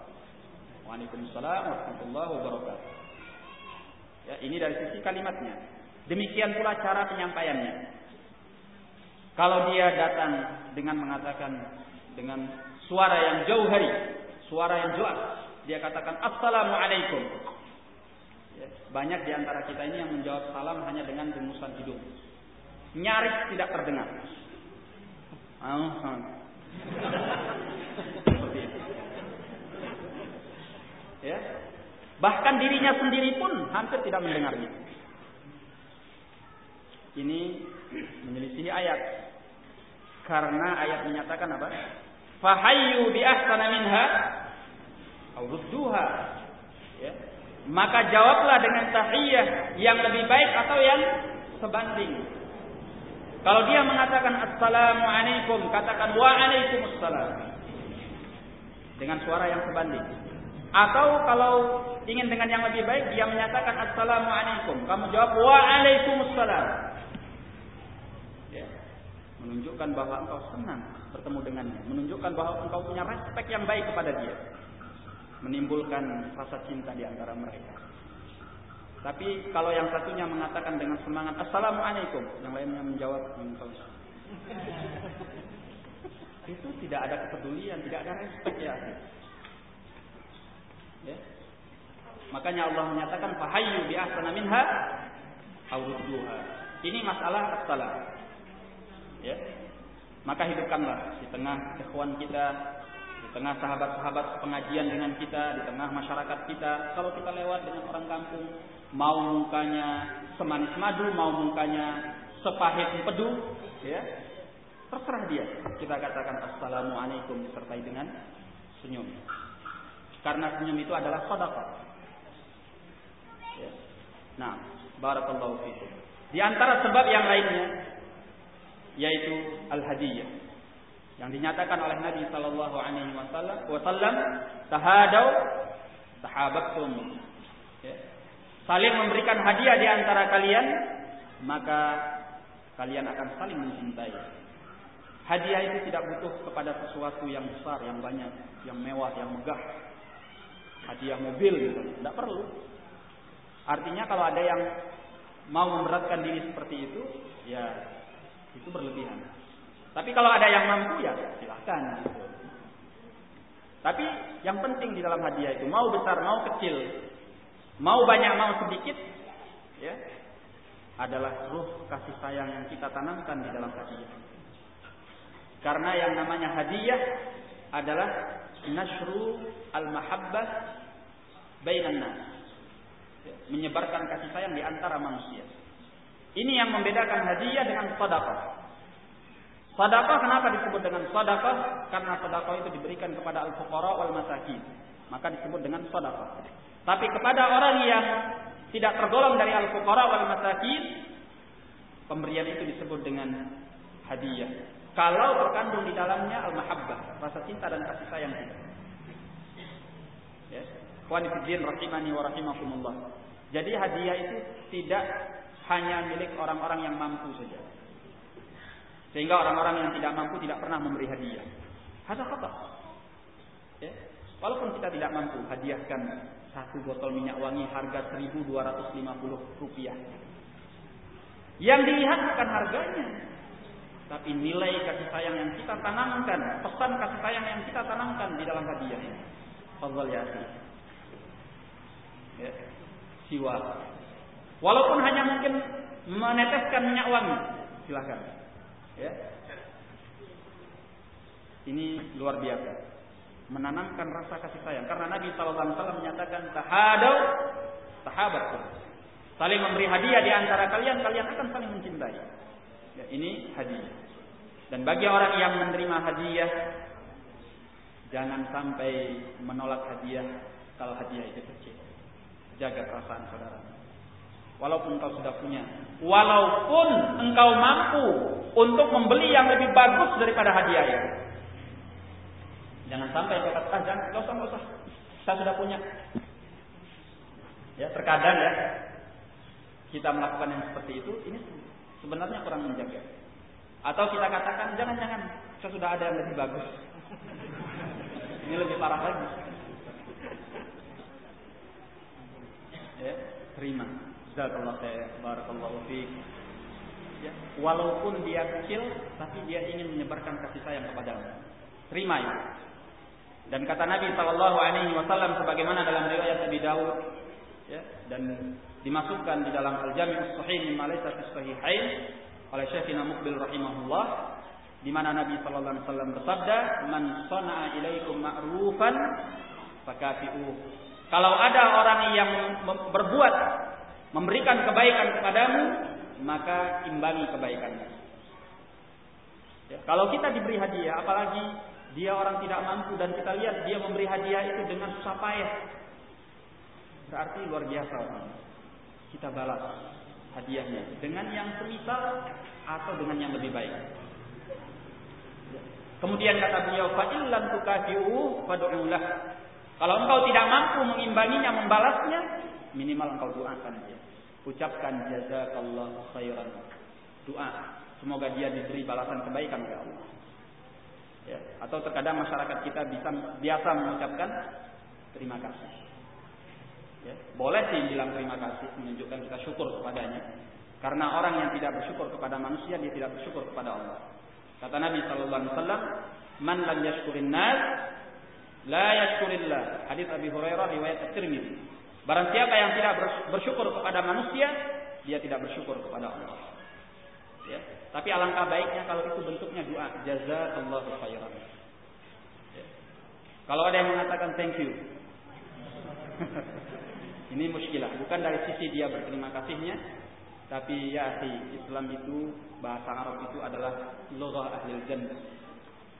Waalaikumsalam warahmatullahi wabarakatuh. Ya, ini dari sisi kalimatnya. Demikian pula cara penyampaiannya. Kalau dia datang dengan mengatakan dengan suara yang jauh hari, suara yang jelas, dia katakan Assalamualaikum. Ya, banyak di antara kita ini yang menjawab salam hanya dengan dengusan hidung nyaris tidak terdengar. Ya. Bahkan dirinya sendiri pun hampir tidak mendengarnya. Ini menyelisihi ayat. Karena ayat menyatakan apa? Fahayyu bi ahsana minha aw rudduha. Ya. Maka jawablah dengan tahiyah yang lebih baik atau yang sebanding. Kalau dia mengatakan assalamualaikum, katakan waalaikumsalam. Dengan suara yang sebanding. Atau kalau ingin dengan yang lebih baik, dia menyatakan assalamualaikum. Kamu jawab waalaikumsalam. Ya. Menunjukkan bahwa engkau senang bertemu dengannya. Menunjukkan bahwa engkau punya respek yang baik kepada dia. Menimbulkan rasa cinta di antara mereka. Tapi kalau yang satunya mengatakan dengan semangat Assalamualaikum, yang lainnya menjawab itu tidak ada kepedulian, tidak ada respect ya. ya. Makanya Allah menyatakan fahayyu bi ahsana minha. Ini masalah assalam. Ya. Maka hidupkanlah di tengah ikhwan kita, di tengah sahabat-sahabat pengajian dengan kita, di tengah masyarakat kita. Kalau kita lewat dengan orang kampung, mau mukanya semanis madu, mau mukanya sepahit empedu, ya terserah dia. Kita katakan assalamualaikum disertai dengan senyum. Karena senyum itu adalah sedekah. Ya. Nah, barakallahu fiikum. Di antara sebab yang lainnya yaitu al-hadiyah yang dinyatakan oleh Nabi sallallahu alaihi wasallam tahadau tahabatum saling memberikan hadiah di antara kalian, maka kalian akan saling mencintai. Hadiah itu tidak butuh kepada sesuatu yang besar, yang banyak, yang mewah, yang megah. Hadiah mobil gitu, tidak perlu. Artinya kalau ada yang mau memberatkan diri seperti itu, ya itu berlebihan. Tapi kalau ada yang mampu ya silahkan. Tapi yang penting di dalam hadiah itu mau besar mau kecil Mau banyak mau sedikit ya adalah ruh kasih sayang yang kita tanamkan di dalam hadiah. Karena yang namanya hadiah adalah nasru al-mahabbah bainan. Ya, menyebarkan kasih sayang di antara manusia. Ini yang membedakan hadiah dengan sedekah. Sedekah kenapa disebut dengan sedekah? Karena sedekah itu diberikan kepada al-fuqara wal masakin. Maka disebut dengan sedekah. Tapi kepada orang yang tidak tergolong dari al-fuqara wal masakin, pemberian itu disebut dengan hadiah. Kalau terkandung di dalamnya al-mahabbah, rasa cinta dan kasih sayang kita. Ya. Khawanifiddin rahimani wa rahimakumullah. Jadi hadiah itu tidak hanya milik orang-orang yang mampu saja. Sehingga orang-orang yang tidak mampu tidak pernah memberi hadiah. Ada kata. Ya. Walaupun kita tidak mampu, hadiahkan satu botol minyak wangi harga 1250 rupiah. Yang dilihat bukan harganya, tapi nilai kasih sayang yang kita tanamkan, pesan kasih sayang yang kita tanamkan di dalam hadiah. Fadhal ya Ya. Siwa. Walaupun hanya mungkin meneteskan minyak wangi, silahkan. Ya. Ini luar biasa menanamkan rasa kasih sayang. Karena Nabi SAW menyatakan tahadau sahabat. Saling memberi hadiah di antara kalian, kalian akan saling mencintai. Ya, ini hadiah. Dan bagi orang yang menerima hadiah, jangan sampai menolak hadiah kalau hadiah itu kecil. Jaga perasaan saudara. Walaupun engkau sudah punya, walaupun engkau mampu untuk membeli yang lebih bagus daripada hadiah itu. Jangan sampai engkau kata, ah, jangan, enggak usah, enggak usah. Saya sudah punya. Ya, terkadang ya, kita melakukan yang seperti itu, ini sebenarnya kurang menjaga. Atau kita katakan, jangan-jangan, saya sudah ada yang lebih bagus. <laughs> Ini lebih parah lagi. Ya, terima. Jazakallah khair. Barakallahu fiik. Ya, walaupun dia kecil, tapi dia ingin menyebarkan kasih sayang kepadamu. Terima itu. Dan kata Nabi Shallallahu Alaihi Wasallam sebagaimana dalam riwayat Abi Dawud, ya, dan dimasukkan di dalam Al-Jami' As-Sahih min Malaysa Sahihain oleh Syekhina Mukbil rahimahullah di mana Nabi sallallahu alaihi wasallam bersabda, "Man sana'a ilaikum ma'rufan fakafi'u." Kalau ada orang yang berbuat memberikan kebaikan kepadamu, maka imbangi kebaikannya. Ya, kalau kita diberi hadiah, apalagi dia orang tidak mampu dan kita lihat dia memberi hadiah itu dengan susah payah, berarti luar biasa orang kita balas hadiahnya dengan yang semisal atau dengan yang lebih baik. Kemudian kata beliau, fa illam tukafi'u. Kalau engkau tidak mampu mengimbanginya, membalasnya, minimal engkau doakan dia. Ucapkan jazakallahu khairan. Doa, semoga dia diberi balasan kebaikan oleh Allah. Ya, atau terkadang masyarakat kita bisa biasa mengucapkan terima kasih. Ya, boleh sih bilang terima kasih, menunjukkan kita syukur kepadanya. Karena orang yang tidak bersyukur kepada manusia, dia tidak bersyukur kepada Allah. Kata Nabi Shallallahu Alaihi Wasallam, "Man lam yashkurin nas, la yashkurillah." Hadis Abi Hurairah riwayat At-Tirmidzi. Barang siapa yang tidak bersyukur kepada manusia, dia tidak bersyukur kepada Allah. Ya. Tapi alangkah baiknya kalau itu bentuknya doa, jazakallahu khairan. Ya. Kalau ada yang mengatakan thank you, <laughs> Ini muskilah, bukan dari sisi dia berterima kasihnya, tapi ya si Islam itu bahasa Arab itu adalah loghah ahli jannah.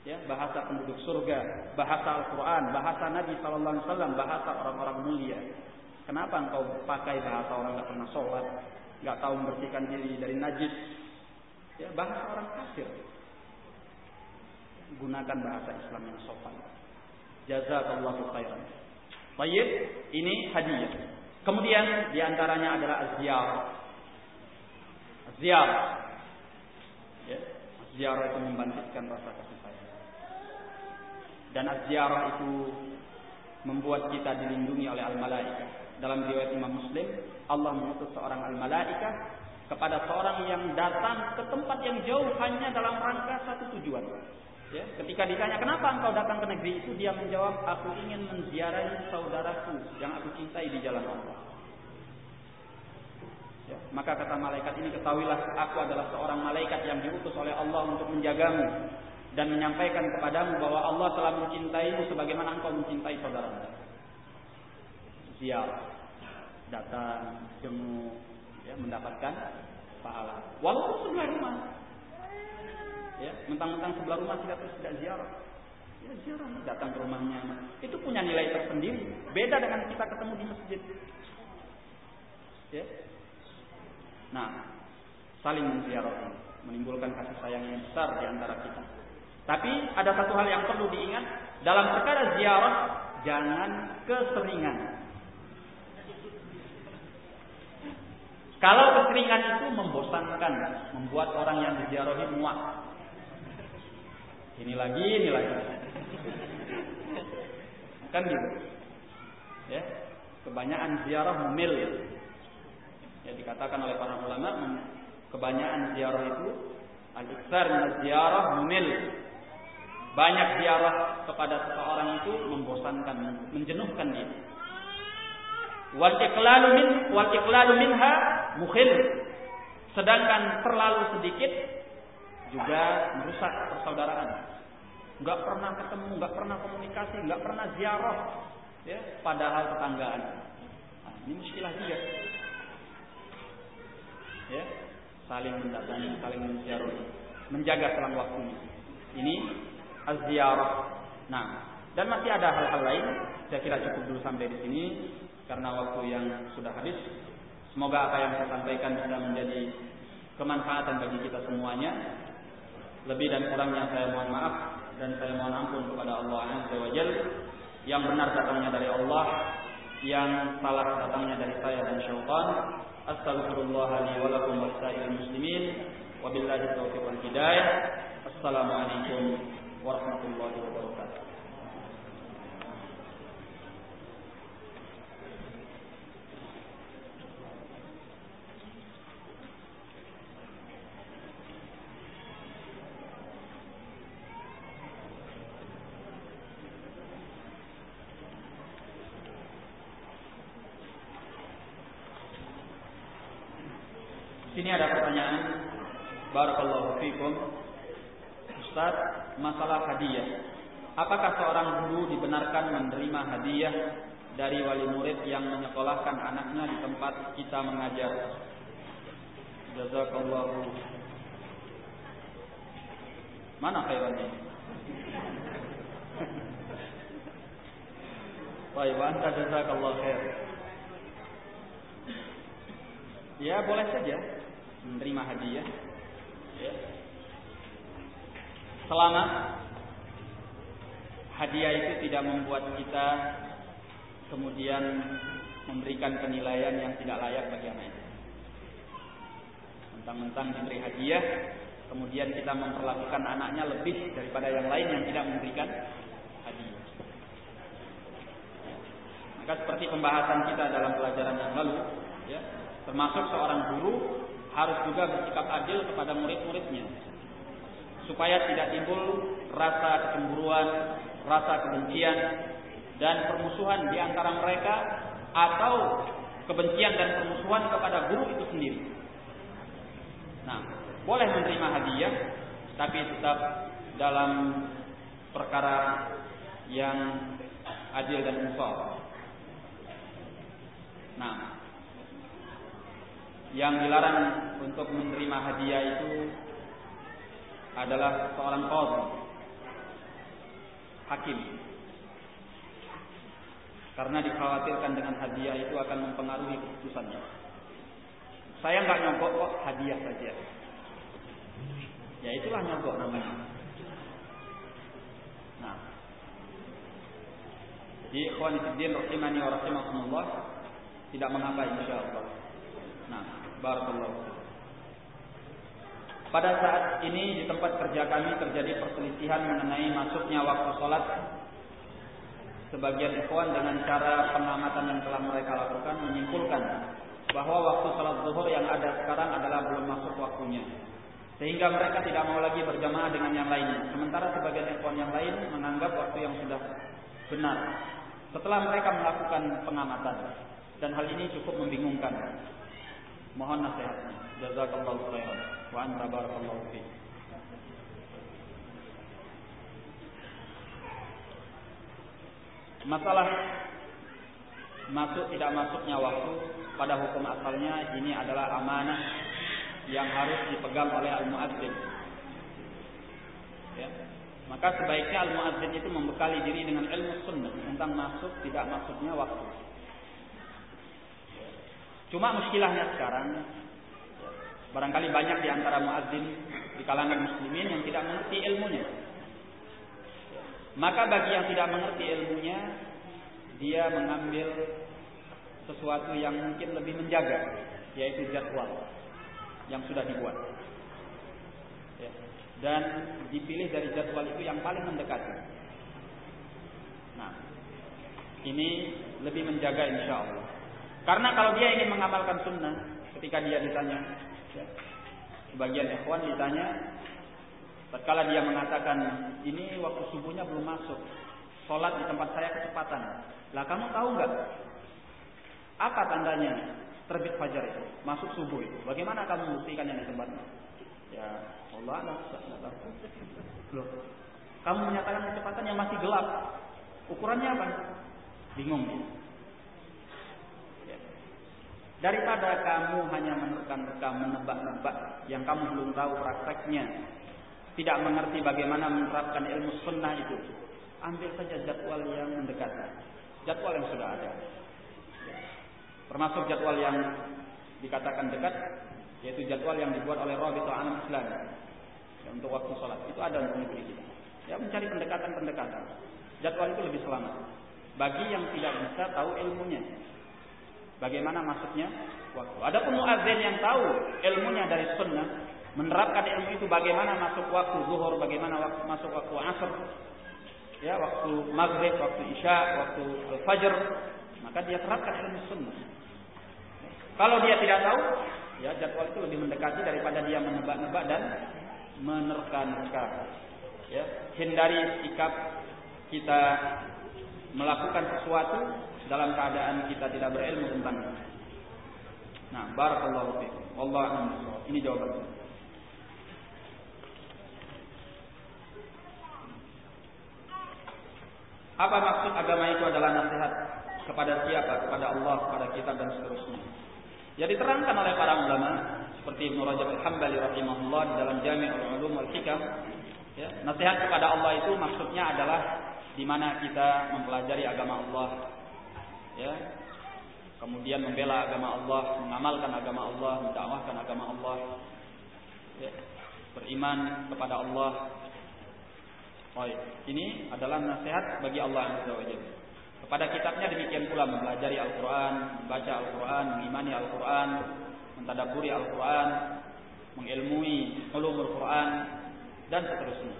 Ya, bahasa penduduk surga, bahasa Al-Qur'an, bahasa Nabi sallallahu alaihi bahasa orang-orang mulia. Kenapa engkau pakai bahasa orang nggak pernah sholat, nggak tahu membersihkan diri dari najis? Ya, bahasa orang kafir. Gunakan bahasa Islam yang sopan. Jazakallahu khairan. Baik, ini hadiah. Kemudian di antaranya adalah az-ziyarah. Az-ziyarah. Ya, az-ziyarah itu membangkitkan rasa kasih sayang. Dan az-ziyarah itu membuat kita dilindungi oleh al-malaikah. Dalam riwayat Imam Muslim, Allah mengutus seorang al-malaikah kepada seorang yang datang ke tempat yang jauh hanya dalam rangka satu tujuan. Ya, ketika ditanya kenapa engkau datang ke negeri itu, dia menjawab, aku ingin menziarahi saudaraku yang aku cintai di jalan Allah. Ya, maka kata malaikat ini ketahuilah aku adalah seorang malaikat yang diutus oleh Allah untuk menjagamu dan menyampaikan kepadamu bahwa Allah telah mencintaimu sebagaimana engkau mencintai saudaramu. Ziarah, datang, jenguk, ya, mendapatkan pahala. Walaupun sebelah rumah, ya mentang-mentang sebelah rumah tidak terus tidak ziarah. Ya ziarah datang ke rumahnya. Itu punya nilai tersendiri. Beda dengan kita ketemu di masjid. Ya. Nah saling menziarah menimbulkan kasih sayang yang besar di antara kita. Tapi ada satu hal yang perlu diingat. Dalam perkara ziarah jangan keseringan kalau keseringan itu membosankan, membuat orang yang diziarahi muak. Ini lagi, ini lagi. Kan gitu. Ya. Kebanyakan ziarah mumil. Ya dikatakan oleh para ulama kebanyakan ziarah itu al-iktsar ziarah mumil. Banyak ziarah kepada seseorang itu membosankan, menjenuhkan dia. Wal iqlalu min wal iqlalu minha mukhil. Sedangkan terlalu sedikit juga merusak persaudaraan. Enggak pernah ketemu, enggak pernah komunikasi, enggak pernah ziarah, ya, padahal tetanggaan. Nah, ini muskilah juga. Ya. saling mendatangi, saling menziarahi, menjaga selang waktunya. Ini az-ziarah. Nah, dan masih ada hal-hal lain. Saya kira cukup dulu sampai di sini karena waktu yang sudah habis. Semoga apa yang saya sampaikan bisa menjadi kemanfaatan bagi kita semuanya. Lebih dan kurangnya saya mohon maaf dan saya mohon ampun kepada Allah Azza wa Yang benar datangnya dari Allah, yang salah datangnya dari saya dan syaitan. Wa lakum muslimin. Wabillahi taufiq wal hidayah. Assalamualaikum warahmatullahi wabarakatuh. Sini ada pertanyaan. Barakallahu fikum. Ustaz, masalah hadiah. Apakah seorang guru dibenarkan menerima hadiah dari wali murid yang menyekolahkan anaknya di tempat kita mengajar? Jazakallahu. Mana khairannya? Baik, <laughs> anta jazakallahu khair. Ya, boleh saja menerima hadiah ya. selama hadiah itu tidak membuat kita kemudian memberikan penilaian yang tidak layak bagi anak itu mentang-mentang diberi hadiah kemudian kita memperlakukan anaknya lebih daripada yang lain yang tidak memberikan hadiah. Maka seperti pembahasan kita dalam pelajaran yang lalu ya termasuk seorang guru harus juga bersikap adil kepada murid-muridnya supaya tidak timbul rasa kecemburuan, rasa kebencian dan permusuhan di antara mereka atau kebencian dan permusuhan kepada guru itu sendiri. Nah, boleh menerima hadiah tapi tetap dalam perkara yang adil dan insaf. Nah, yang dilarang untuk menerima hadiah itu adalah seorang qadhi hakim. Karena dikhawatirkan dengan hadiah itu akan mempengaruhi keputusannya. Saya nggak nyogok kok hadiah saja. Ya itulah nyogok namanya. Nah. Jadi ikhwan fillah rahimani wa rahimakumullah tidak mengapa insyaallah nah Barakallahu. Pada saat ini di tempat kerja kami terjadi perselisihan mengenai masuknya waktu sholat. Sebagian ikhwan dengan cara pengamatan yang telah mereka lakukan menyimpulkan bahwa waktu sholat zuhur yang ada sekarang adalah belum masuk waktunya. Sehingga mereka tidak mau lagi berjamaah dengan yang lainnya. Sementara sebagian ikhwan yang lain menganggap waktu yang sudah benar. Setelah mereka melakukan pengamatan. Dan hal ini cukup membingungkan. Mohon nasihatnya. Jazakallahu khairan wa. Masalah masuk tidak masuknya waktu pada hukum asalnya ini adalah amanah yang harus dipegang oleh al-muadzin. Ya. Maka sebaiknya al-muadzin itu membekali diri dengan ilmu sunnah tentang masuk tidak masuknya waktu. Cuma muskilahnya sekarang barangkali banyak di antara muadzin di kalangan muslimin yang tidak mengerti ilmunya. Maka bagi yang tidak mengerti ilmunya, dia mengambil sesuatu yang mungkin lebih menjaga, yaitu jadwal yang sudah dibuat. Ya. Dan dipilih dari jadwal itu yang paling mendekati. Nah, ini lebih menjaga insya Allah. Karena kalau dia ingin mengamalkan sunnah, ketika dia ditanya, ya, sebagian ikhwan ditanya, tatkala dia mengatakan ini waktu subuhnya belum masuk, sholat di tempat saya kecepatan. Lah kamu tahu nggak apa tandanya terbit fajar itu, masuk subuh itu? Bagaimana kamu membuktikan yang di tempatnya? Ya Allah Allah, Loh, kamu menyatakan kecepatan yang masih gelap. Ukurannya apa? Bingung. Daripada kamu hanya menerka-nerka, menebak-nebak yang kamu belum tahu prakteknya, tidak mengerti bagaimana menerapkan ilmu sunnah itu, ambil saja jadwal yang mendekati, jadwal yang sudah ada. Termasuk jadwal yang dikatakan dekat, yaitu jadwal yang dibuat oleh Rabita Alam Islam ya, untuk waktu sholat. Itu ada untuk negeri kita. Ya mencari pendekatan-pendekatan. Jadwal itu lebih selamat. Bagi yang tidak bisa tahu ilmunya. Bagaimana maksudnya waktu. Adapun muadzin yang tahu ilmunya dari sunnah, menerapkan ilmu itu bagaimana masuk waktu zuhur, bagaimana waktu, masuk waktu asr, ya waktu maghrib, waktu isya, waktu al-fajr, maka dia terapkan ilmu sunnah. Kalau dia tidak tahu, ya jadwal itu lebih mendekati daripada dia menebak-nebak dan menerka-nerka. Ya, hindari sikap kita melakukan sesuatu dalam keadaan kita tidak berilmu tentang Nah, barakallahu fiik. Wallahu Ini jawabannya. Apa maksud agama itu adalah nasihat kepada siapa? Kepada Allah, kepada kita dan seterusnya. Ya diterangkan oleh para ulama seperti Ibnu Rajab Al-Hambali rahimahullah di dalam Jami'ul Ulum wal Hikam, ya, nasihat kepada Allah itu maksudnya adalah di mana kita mempelajari agama Allah ya kemudian membela agama Allah mengamalkan agama Allah mendakwahkan agama Allah ya, beriman kepada Allah Baik, ini adalah nasihat bagi Allah Azza. Kepada kitabnya demikian pula mempelajari Al-Quran, membaca Al-Quran, mengimani Al-Quran, mentadaburi Al-Quran, mengilmui ulumul Quran, dan seterusnya.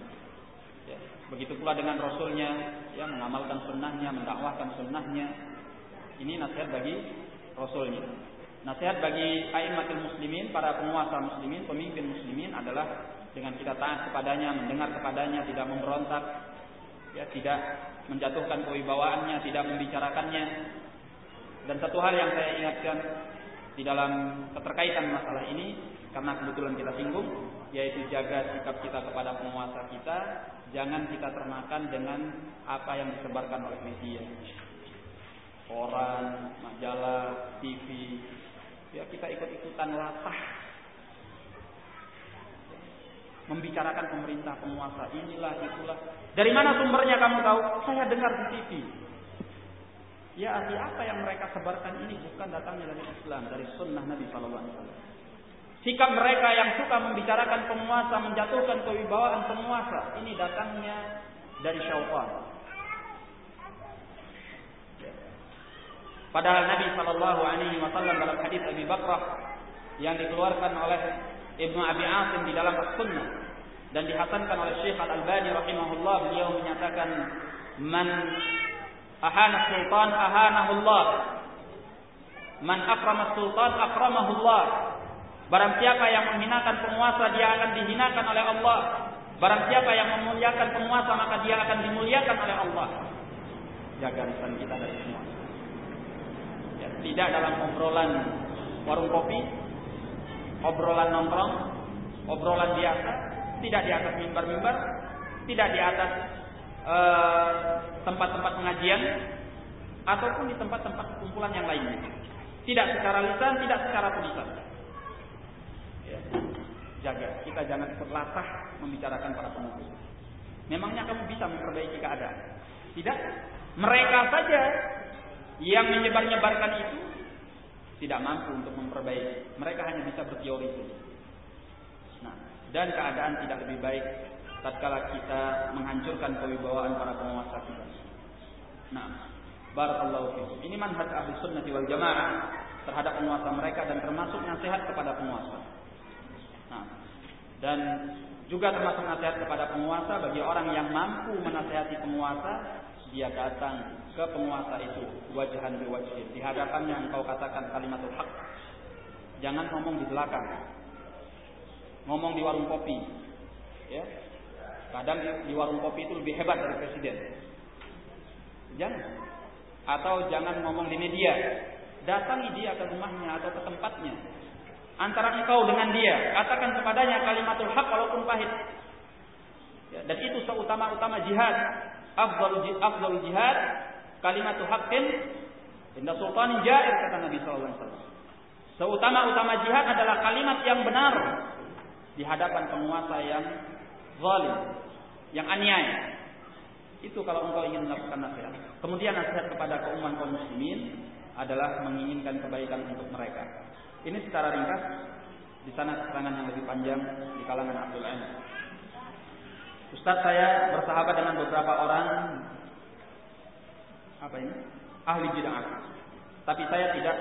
Begitu pula dengan Rasulnya, ya mengamalkan sunnahnya, mendakwahkan sunnahnya. Ini nasihat bagi Rasulnya. Nasihat bagi aimatul muslimin, para penguasa muslimin, pemimpin muslimin adalah dengan kita taat kepadanya, mendengar kepadanya, tidak memberontak, ya tidak menjatuhkan kewibawaannya, tidak membicarakannya. Dan satu hal yang saya ingatkan di dalam keterkaitan masalah ini, karena kebetulan kita singgung, yaitu jaga sikap kita kepada penguasa kita jangan kita termakan dengan apa yang disebarkan oleh media. Koran, majalah, TV. Ya kita ikut-ikutan latah. Membicarakan pemerintah, penguasa, inilah, itulah. Dari mana sumbernya kamu tahu? Saya dengar di TV. Ya arti apa yang mereka sebarkan ini bukan datangnya dari Islam, dari sunnah Nabi Wasallam. Sikap mereka yang suka membicarakan penguasa, menjatuhkan kewibawaan penguasa, ini datangnya dari syaitan. Padahal Nabi Shallallahu Alaihi Wasallam dalam hadis Abi Bakrah yang dikeluarkan oleh Ibnu Abi Asim di dalam As-Sunnah dan dihasankan oleh Syekh Al Albani rahimahullah beliau menyatakan man ahana sultan ahanahullah man akrama sultan akramahullah Barang siapa yang menghinakan penguasa dia akan dihinakan oleh Allah. Barang siapa yang memuliakan penguasa maka dia akan dimuliakan oleh Allah. Jaga lisan kita dari semua. Tidak dalam obrolan warung kopi, obrolan nongkrong, obrolan biasa, tidak di atas mimbar-mimbar, tidak di atas eh, tempat-tempat pengajian, ataupun di tempat-tempat kumpulan yang lainnya. Tidak secara lisan, tidak secara tulisan. Ya. Jaga, kita jangan ikut latah membicarakan para pengurus. Memangnya kamu bisa memperbaiki keadaan? Tidak. Mereka saja yang menyebar-nyebarkan itu tidak mampu untuk memperbaiki. Mereka hanya bisa berteori saja. Nah, dan keadaan tidak lebih baik tatkala kita menghancurkan kewibawaan para penguasa kita. Nah, barakallahu fikum. Ini manhaj ahli sunnah wal jamaah terhadap penguasa mereka dan termasuk nasihat kepada penguasa. Nah, dan juga termasuk nasihat kepada penguasa bagi orang yang mampu menasehati penguasa, dia datang ke penguasa itu wajahan biwajhin. Di hadapannya engkau katakan kalimatul hak. Jangan ngomong di belakang. Ngomong di warung kopi. Ya. Kadang di warung kopi itu lebih hebat dari presiden. Jangan. Atau jangan ngomong di media. Datangi dia ke rumahnya atau ke tempatnya antara engkau dengan dia. Katakan kepadanya kalimatul hak walaupun pahit. Ya, dan itu seutama-utama jihad. Afdal jihad kalimatul haqqin inda sultanin jair kata Nabi sallallahu alaihi wasallam. Seutama-utama jihad adalah kalimat yang benar di hadapan penguasa yang zalim, yang aniaya. Itu kalau engkau ingin melakukan nasihat. Kemudian nasihat kepada kaum kaum muslimin adalah menginginkan kebaikan untuk mereka. Ini secara ringkas di sana keterangan yang lebih panjang di kalangan Abdul Ain. Ustaz saya bersahabat dengan beberapa orang apa ini? Ahli bid'ah. Tapi saya tidak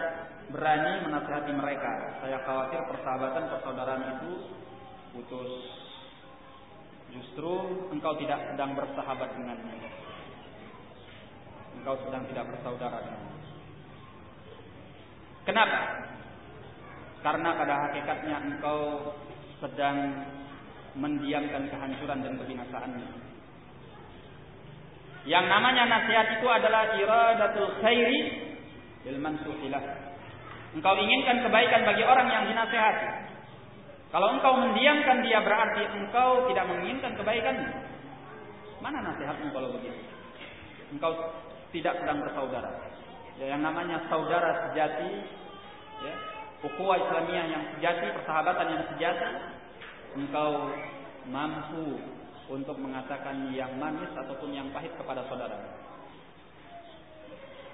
berani menasihati mereka. Saya khawatir persahabatan persaudaraan itu putus. Justru engkau tidak sedang bersahabat dengannya. Engkau sedang tidak bersaudara dengannya. Kenapa? Karena pada hakikatnya engkau sedang mendiamkan kehancuran dan kebinasaannya. Yang namanya nasihat itu adalah iradatul khairi bil mansuhilah. Engkau inginkan kebaikan bagi orang yang dinasehati. Kalau engkau mendiamkan dia berarti engkau tidak menginginkan kebaikan. Mana nasihatmu kalau begitu? Engkau tidak sedang bersaudara. Ya, yang namanya saudara sejati, ya, ukhuwah Islamiyah yang sejati, persahabatan yang sejati, engkau mampu untuk mengatakan yang manis ataupun yang pahit kepada saudara.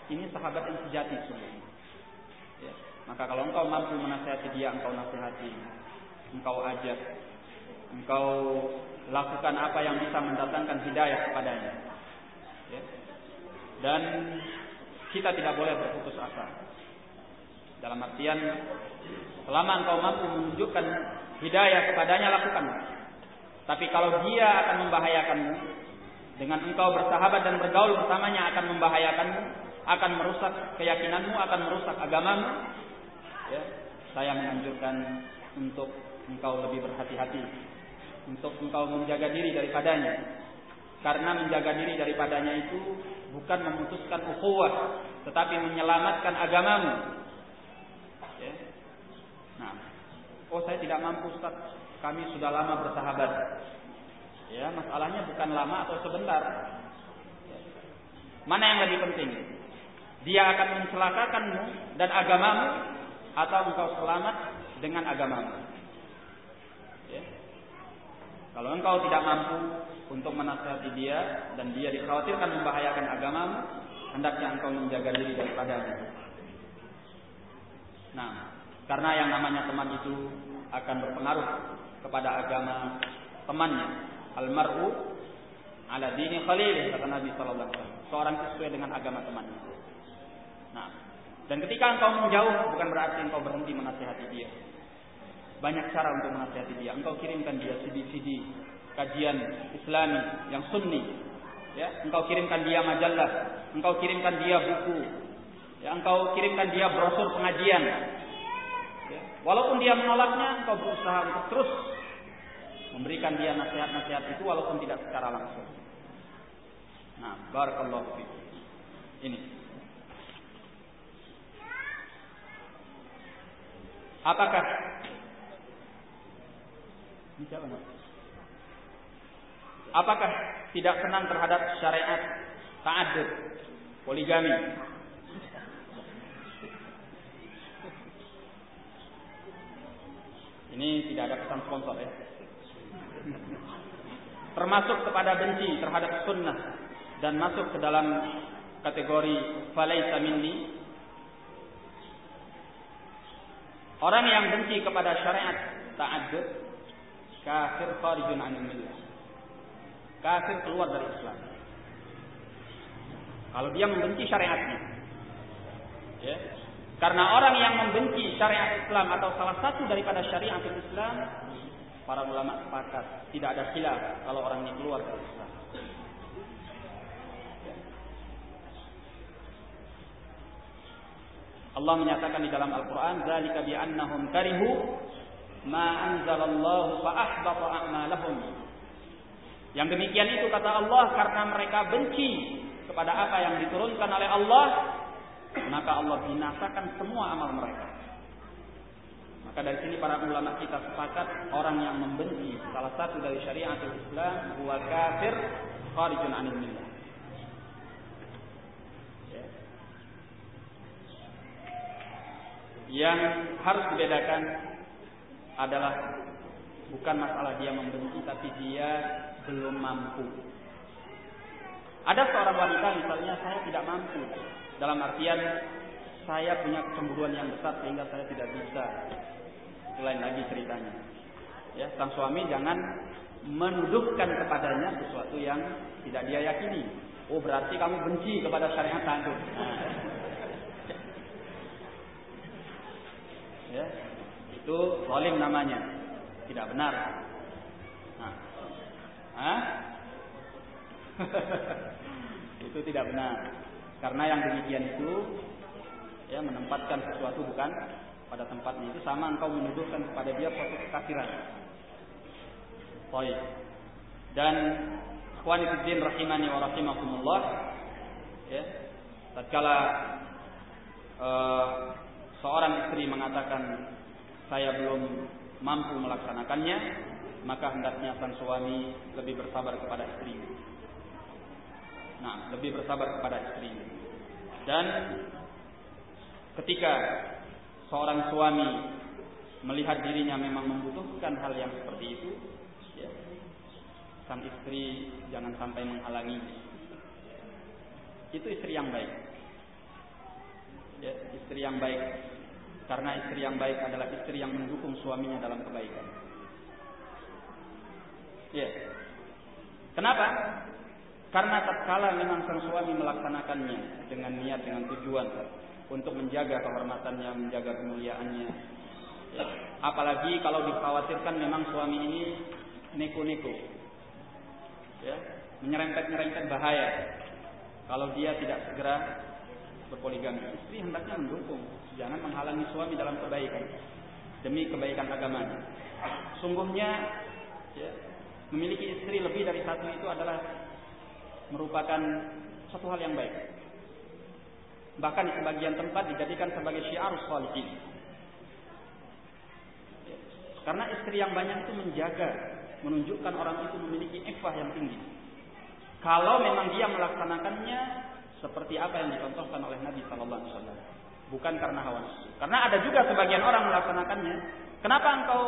Ini sahabat yang sejati sebenarnya. Ya. Maka kalau engkau mampu menasihati dia, engkau nasihati engkau ajak, engkau lakukan apa yang bisa mendatangkan hidayah kepadanya. Ya. Dan kita tidak boleh berputus asa. Dalam artian, selama engkau mampu menunjukkan hidayah kepadanya, lakukan. Tapi kalau dia akan membahayakanmu, dengan engkau bersahabat dan bergaul bersamanya akan membahayakanmu, akan merusak keyakinanmu, akan merusak agamamu, ya, saya menganjurkan untuk engkau lebih berhati-hati untuk engkau menjaga diri daripadanya. Karena menjaga diri daripadanya itu bukan memutuskan ukhuwah, tetapi menyelamatkan agamamu. Ya. Nah, oh saya tidak mampu Ustaz, kami sudah lama bersahabat. Ya, masalahnya bukan lama atau sebentar. Mana yang lebih penting? Dia akan mencelakakanmu dan agamamu atau engkau selamat dengan agamamu. Kalau engkau tidak mampu untuk menasihati dia dan dia dikhawatirkan membahayakan agamamu, hendaknya engkau menjaga diri daripadanya. Nah, karena yang namanya teman itu akan berpengaruh kepada agama temannya. Almaru ala dini khalil kata Nabi sallallahu alaihi wasallam. Seorang sesuai dengan agama temannya. Nah, dan ketika engkau menjauh bukan berarti engkau berhenti menasihati dia. Banyak cara untuk menasihati dia. Engkau kirimkan dia CD-CD kajian Islami yang sunni. Ya, engkau kirimkan dia majalah, engkau kirimkan dia buku. Ya, engkau kirimkan dia brosur pengajian. Walaupun dia menolaknya, engkau berusaha untuk terus memberikan dia nasihat-nasihat itu walaupun tidak secara langsung. Nah, barakallahu fiikum. Ini. Apakah Apakah tidak senang terhadap syariat ta'adud, poligami? Ini tidak ada pesan sponsor ya. Termasuk kepada benci terhadap sunnah dan masuk ke dalam kategori falaisa minni. Orang yang benci kepada syariat ta'adud kafir kharijun anil millah. Kafir keluar dari Islam. Kalau dia membenci syariatnya. Ya. Karena orang yang membenci syariat Islam atau salah satu daripada syariat Islam, para ulama sepakat tidak ada khilaf kalau orang ini keluar dari Islam. Allah menyatakan di dalam Al-Quran, "Zalika bi'annahum karihu ma anzalallahu fa ahbata a'malahum. Yang demikian itu kata Allah karena mereka benci kepada apa yang diturunkan oleh Allah, maka Allah binasakan semua amal mereka. Maka dari sini para ulama kita sepakat orang yang membenci salah satu dari syariat Islam huwa kafir kharijun anil millah. Yang harus dibedakan adalah bukan masalah dia membenci tapi dia belum mampu. Ada seorang wanita misalnya saya tidak mampu dalam artian saya punya kecemburuan yang besar sehingga saya tidak bisa. Lain lagi ceritanya. Ya, sang suami jangan menuduhkan kepadanya sesuatu yang tidak dia yakini. Oh berarti kamu benci kepada syariat tangguh. Nah. Ya, itu zalim namanya. Tidak benar. Nah. Hah? <laughs> itu tidak benar. Karena yang demikian itu ya menempatkan sesuatu bukan pada tempatnya itu sama engkau menuduhkan kepada dia suatu kekafiran. Baik. Dan ikhwan fillah rahimani wa rahimakumullah ya. Tatkala uh, seorang istri mengatakan saya belum mampu melaksanakannya, maka hendaknya sang suami lebih bersabar kepada istri. Nah, lebih bersabar kepada istri. Dan ketika seorang suami melihat dirinya memang membutuhkan hal yang seperti itu, ya, sang istri jangan sampai menghalangi. Itu istri yang baik. Ya, istri yang baik. Karena istri yang baik adalah istri yang mendukung suaminya dalam kebaikan. Ya. Kenapa? Karena tatkala memang sang suami melaksanakannya dengan niat dengan tujuan untuk menjaga kehormatannya, menjaga kemuliaannya. Ya. Apalagi kalau dikhawatirkan memang suami ini neko-neko. Ya, menyerempet-nyerempet bahaya. Kalau dia tidak segera berpoligami, istri hendaknya mendukung, jangan menghalangi suami dalam kebaikan demi kebaikan agamanya. Sungguhnya ya, memiliki istri lebih dari satu itu adalah merupakan satu hal yang baik. Bahkan di sebagian tempat dijadikan sebagai syiar sholihin. Karena istri yang banyak itu menjaga, menunjukkan orang itu memiliki ikhwah yang tinggi. Kalau memang dia melaksanakannya seperti apa yang dicontohkan oleh Nabi Shallallahu Alaihi Wasallam, bukan karena hawa nafsu. Karena ada juga sebagian orang melaksanakannya. Kenapa engkau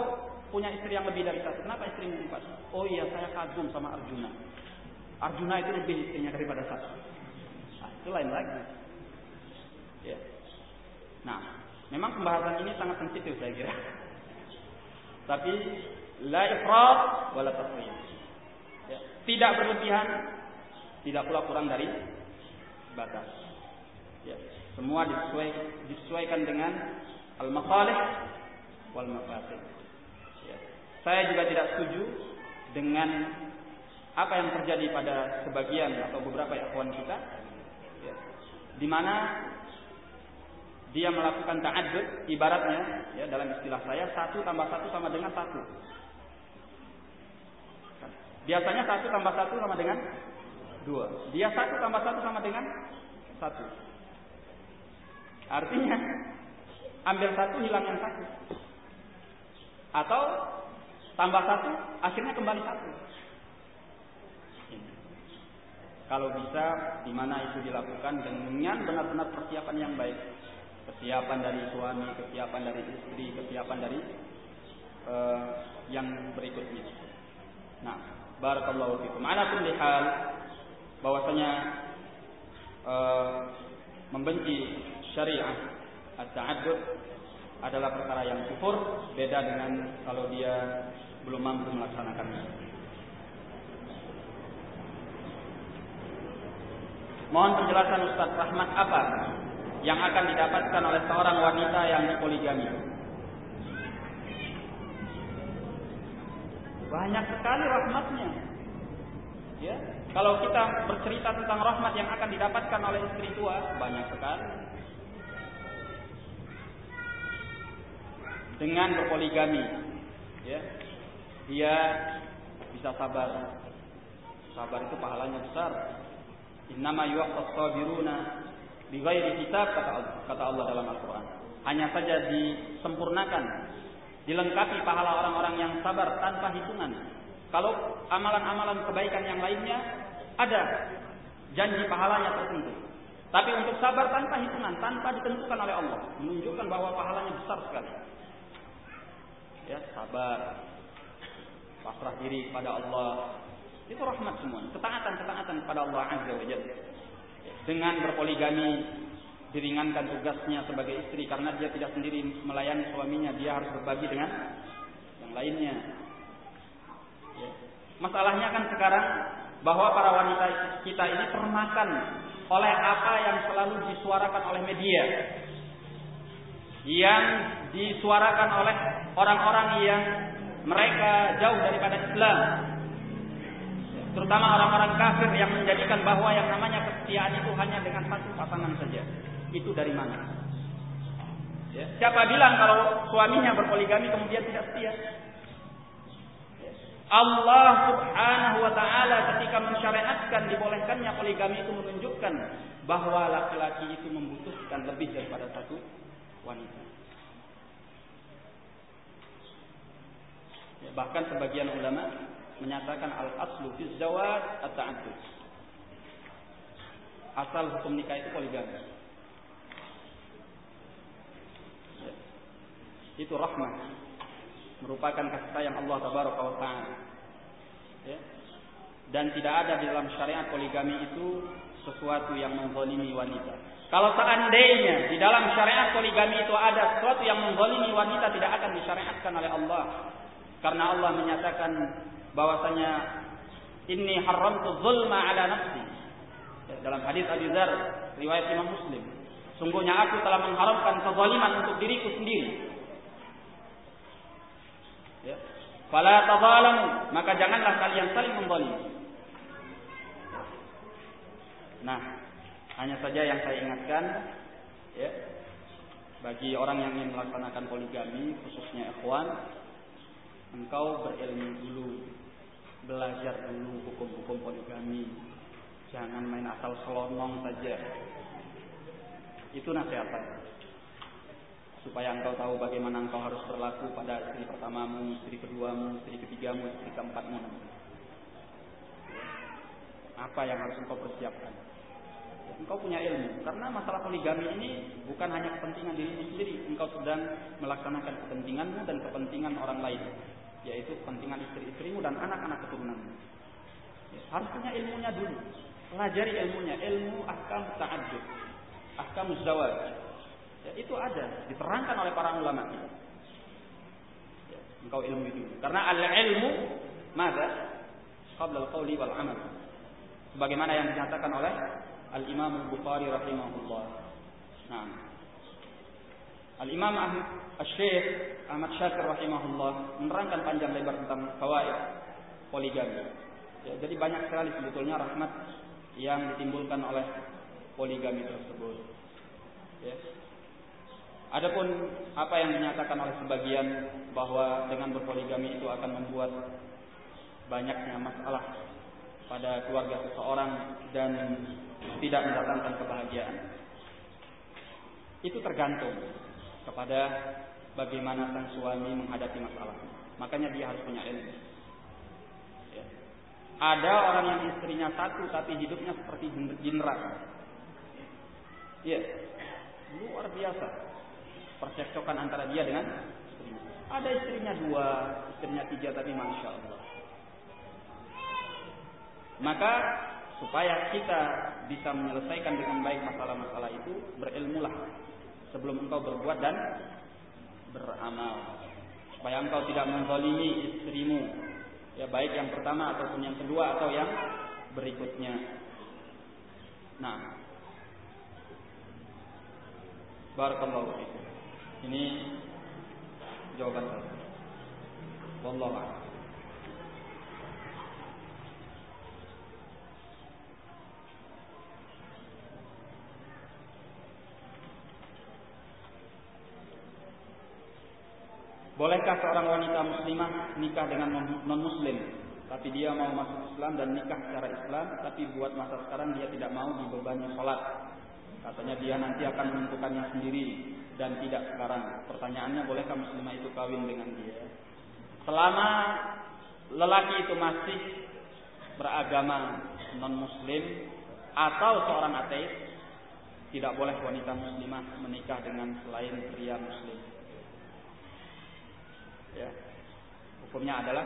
punya istri yang lebih dari satu? Kenapa istrimu empat? Oh iya, saya kagum sama Arjuna. Arjuna itu lebih istrinya daripada satu. Nah, itu lain lagi. Ya. Nah, memang pembahasan ini sangat sensitif saya kira. Tapi la ifrat wala tafriyat. Ya. Tidak berlebihan, tidak pula kurang dari batas. Ya. Semua disesuai, disesuaikan dengan al-masalih wal mafasid. Ya. Saya juga tidak setuju dengan apa yang terjadi pada sebagian atau beberapa ikhwan kita? Ya, di mana dia melakukan ta'addud ibaratnya ya dalam istilah saya satu tambah satu sama dengan satu. Biasanya satu tambah satu sama dengan dua. Dia satu tambah satu sama dengan satu. Artinya ambil satu hilang yang satu. Atau tambah satu akhirnya kembali satu kalau bisa di mana itu dilakukan dengan benar-benar persiapan yang baik. Kesiapan dari suami, kesiapan dari istri, kesiapan dari uh, yang berikutnya. Nah, barakallahu fikum. Ala kulli hal bahwasanya uh, membenci syariah at-ta'addud adalah perkara yang kufur, beda dengan kalau dia belum mampu melaksanakannya. Mohon penjelasan Ustaz Rahmat apa yang akan didapatkan oleh seorang wanita yang dipoligami. Banyak sekali rahmatnya. Ya, kalau kita bercerita tentang rahmat yang akan didapatkan oleh istri tua, banyak sekali. Dengan berpoligami, ya, dia bisa sabar. Sabar itu pahalanya besar. Innama yuwaffas sabiruna bighairi hisab kata kata Allah dalam Al-Qur'an. Hanya saja disempurnakan, dilengkapi pahala orang-orang yang sabar tanpa hitungan. Kalau amalan-amalan kebaikan yang lainnya ada janji pahalanya tertentu. Tapi untuk sabar tanpa hitungan, tanpa ditentukan oleh Allah, menunjukkan bahwa pahalanya besar sekali. Ya, sabar, pasrah diri kepada Allah, itu rahmat semua. Ketaatan-ketaatan kepada Allah Azza wa Jalla. Dengan berpoligami diringankan tugasnya sebagai istri karena dia tidak sendiri melayani suaminya, dia harus berbagi dengan yang lainnya. Ya. Masalahnya kan sekarang bahwa para wanita kita ini termakan oleh apa yang selalu disuarakan oleh media. Yang disuarakan oleh orang-orang yang mereka jauh daripada Islam. Terutama orang-orang kafir yang menjadikan bahwa yang namanya kesetiaan itu hanya dengan satu pasangan saja. Itu dari mana? Ya. Siapa bilang kalau suaminya berpoligami kemudian tidak setia? Allah Subhanahu wa taala ketika mensyariatkan dibolehkannya poligami itu menunjukkan bahwa laki-laki itu membutuhkan lebih daripada satu wanita. Ya, bahkan sebagian ulama menyatakan al aslu fi zawaj at-ta'addud. Asal hukum nikah itu poligami. Itu rahmah merupakan kasih sayang Allah tabaraka wa taala. Ya. Dan tidak ada di dalam syariat poligami itu sesuatu yang menzalimi wanita. Kalau seandainya di dalam syariat poligami itu ada sesuatu yang menzalimi wanita tidak akan disyariatkan oleh Allah. Karena Allah menyatakan bahwasanya inni haramtu zulma ala nafsi. Ya, dalam hadis Abu Dzar riwayat Imam Muslim. Sungguhnya aku telah mengharamkan kezaliman untuk diriku sendiri. Ya. Fala maka janganlah kalian saling memzalim. Nah, hanya saja yang saya ingatkan ya, bagi orang yang ingin melaksanakan poligami, khususnya ikhwan, engkau berilmu dulu, belajar dulu hukum-hukum poligami. Jangan main asal selonong saja. Itu nasihat supaya engkau tahu bagaimana engkau harus berlaku pada istri pertamamu, istri keduamu, istri ketigamu, istri keempatmu. Apa yang harus engkau persiapkan? Engkau punya ilmu karena masalah poligami ini bukan hanya kepentingan dirimu sendiri, engkau sedang melaksanakan kepentinganmu dan kepentingan orang lain, yaitu kepentingan istri-istrimu dan anak-anak keturunanmu. Ya, harus punya ilmunya dulu. Pelajari ilmunya, ilmu ahkam ta'addud, ahkam zawaj, Ya, itu ada, diterangkan oleh para ulama. Ya, engkau ilmu itu. Karena al-ilmu mada? Qabla al-qawli wal amal. Sebagaimana yang dinyatakan oleh Al-Imam Al-Bukhari rahimahullah. Nah. Al-Imam Al-Syekh Ahmad Syakir rahimahullah menerangkan panjang lebar tentang fawaid poligami. Ya, jadi banyak sekali sebetulnya rahmat yang ditimbulkan oleh poligami tersebut. Ya. Adapun apa yang dinyatakan oleh sebagian bahwa dengan berpoligami itu akan membuat banyaknya masalah pada keluarga seseorang dan tidak mendatangkan kebahagiaan. Itu tergantung kepada bagaimana sang suami menghadapi masalah. Makanya dia harus punya ilmu. Ya. Ada orang yang istrinya satu tapi hidupnya seperti jin Iya, luar biasa percekcokan antara dia dengan istrinya. Ada istrinya dua, istrinya tiga, tapi masya Allah. Maka supaya kita bisa menyelesaikan dengan baik masalah-masalah itu, berilmulah sebelum engkau berbuat dan beramal. Supaya engkau tidak menzalimi istrimu, ya baik yang pertama ataupun yang kedua atau yang berikutnya. Nah, barakallahu. Ini jawaban saya. Wallahu a'lam. Bolehkah seorang wanita muslimah nikah dengan non-muslim Tapi dia mau masuk Islam dan nikah secara Islam Tapi buat masa sekarang dia tidak mau dibebani sholat Katanya dia nanti akan menentukannya sendiri dan tidak sekarang. Pertanyaannya bolehkah muslimah itu kawin dengan dia? Selama lelaki itu masih beragama non muslim atau seorang ateis, tidak boleh wanita muslimah menikah dengan selain pria muslim. Ya. Hukumnya adalah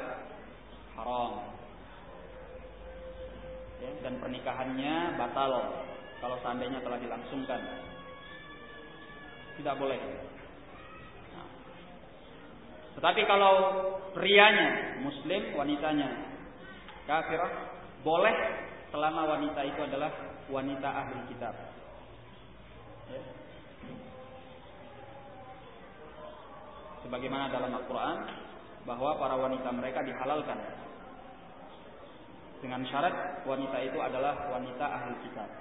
haram. Ya, dan pernikahannya batal kalau seandainya telah dilangsungkan. Tidak boleh. Nah. Tetapi kalau prianya muslim, wanitanya kafirah, boleh selama wanita itu adalah wanita ahli kitab. Ya. Sebagaimana dalam Al-Quran bahwa para wanita mereka dihalalkan dengan syarat wanita itu adalah wanita ahli kitab,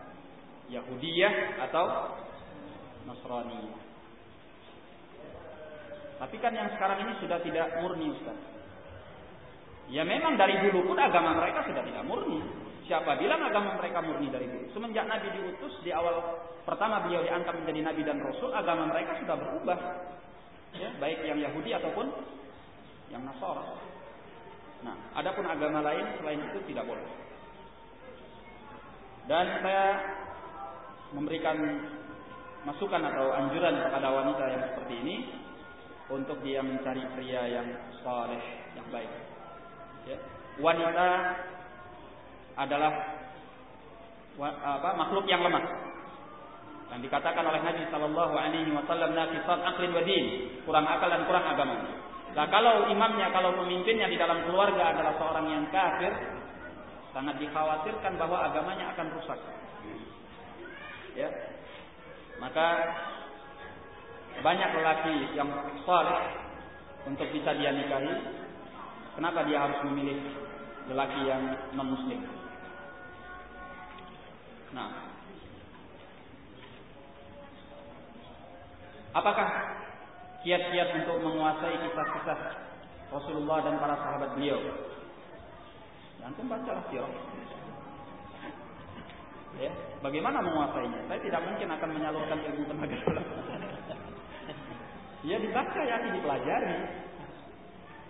Yahudiyah atau Nasrani. Tapi kan yang sekarang ini sudah tidak murni Ustaz. Ya memang dari dulu pun agama mereka sudah tidak murni. Siapa bilang agama mereka murni dari dulu? Semenjak Nabi diutus di awal pertama beliau diangkat menjadi Nabi dan Rasul, agama mereka sudah berubah. Ya, baik yang Yahudi ataupun yang Nasara. Nah, adapun agama lain selain itu tidak boleh. Dan saya memberikan masukan atau anjuran kepada wanita yang seperti ini untuk dia mencari pria yang saleh, yang baik. Ya. Wanita adalah apa, makhluk yang lemah. Yang dikatakan oleh Nabi Shallallahu Alaihi Wasallam nafisat aklin wadin, kurang akal dan kurang agama. Nah kalau imamnya, kalau pemimpinnya di dalam keluarga adalah seorang yang kafir, sangat dikhawatirkan bahwa agamanya akan rusak. Ya, maka banyak lelaki yang saleh untuk bisa dia nikahi. Kenapa dia harus memilih lelaki yang non muslim? Nah, apakah kiat-kiat untuk menguasai kisah-kisah Rasulullah dan para sahabat beliau? Antum bacalah sirah. Ya, bagaimana menguasainya? Saya tidak mungkin akan menyalurkan ilmu tenaga dalam. ya dibaca ya, dipelajari.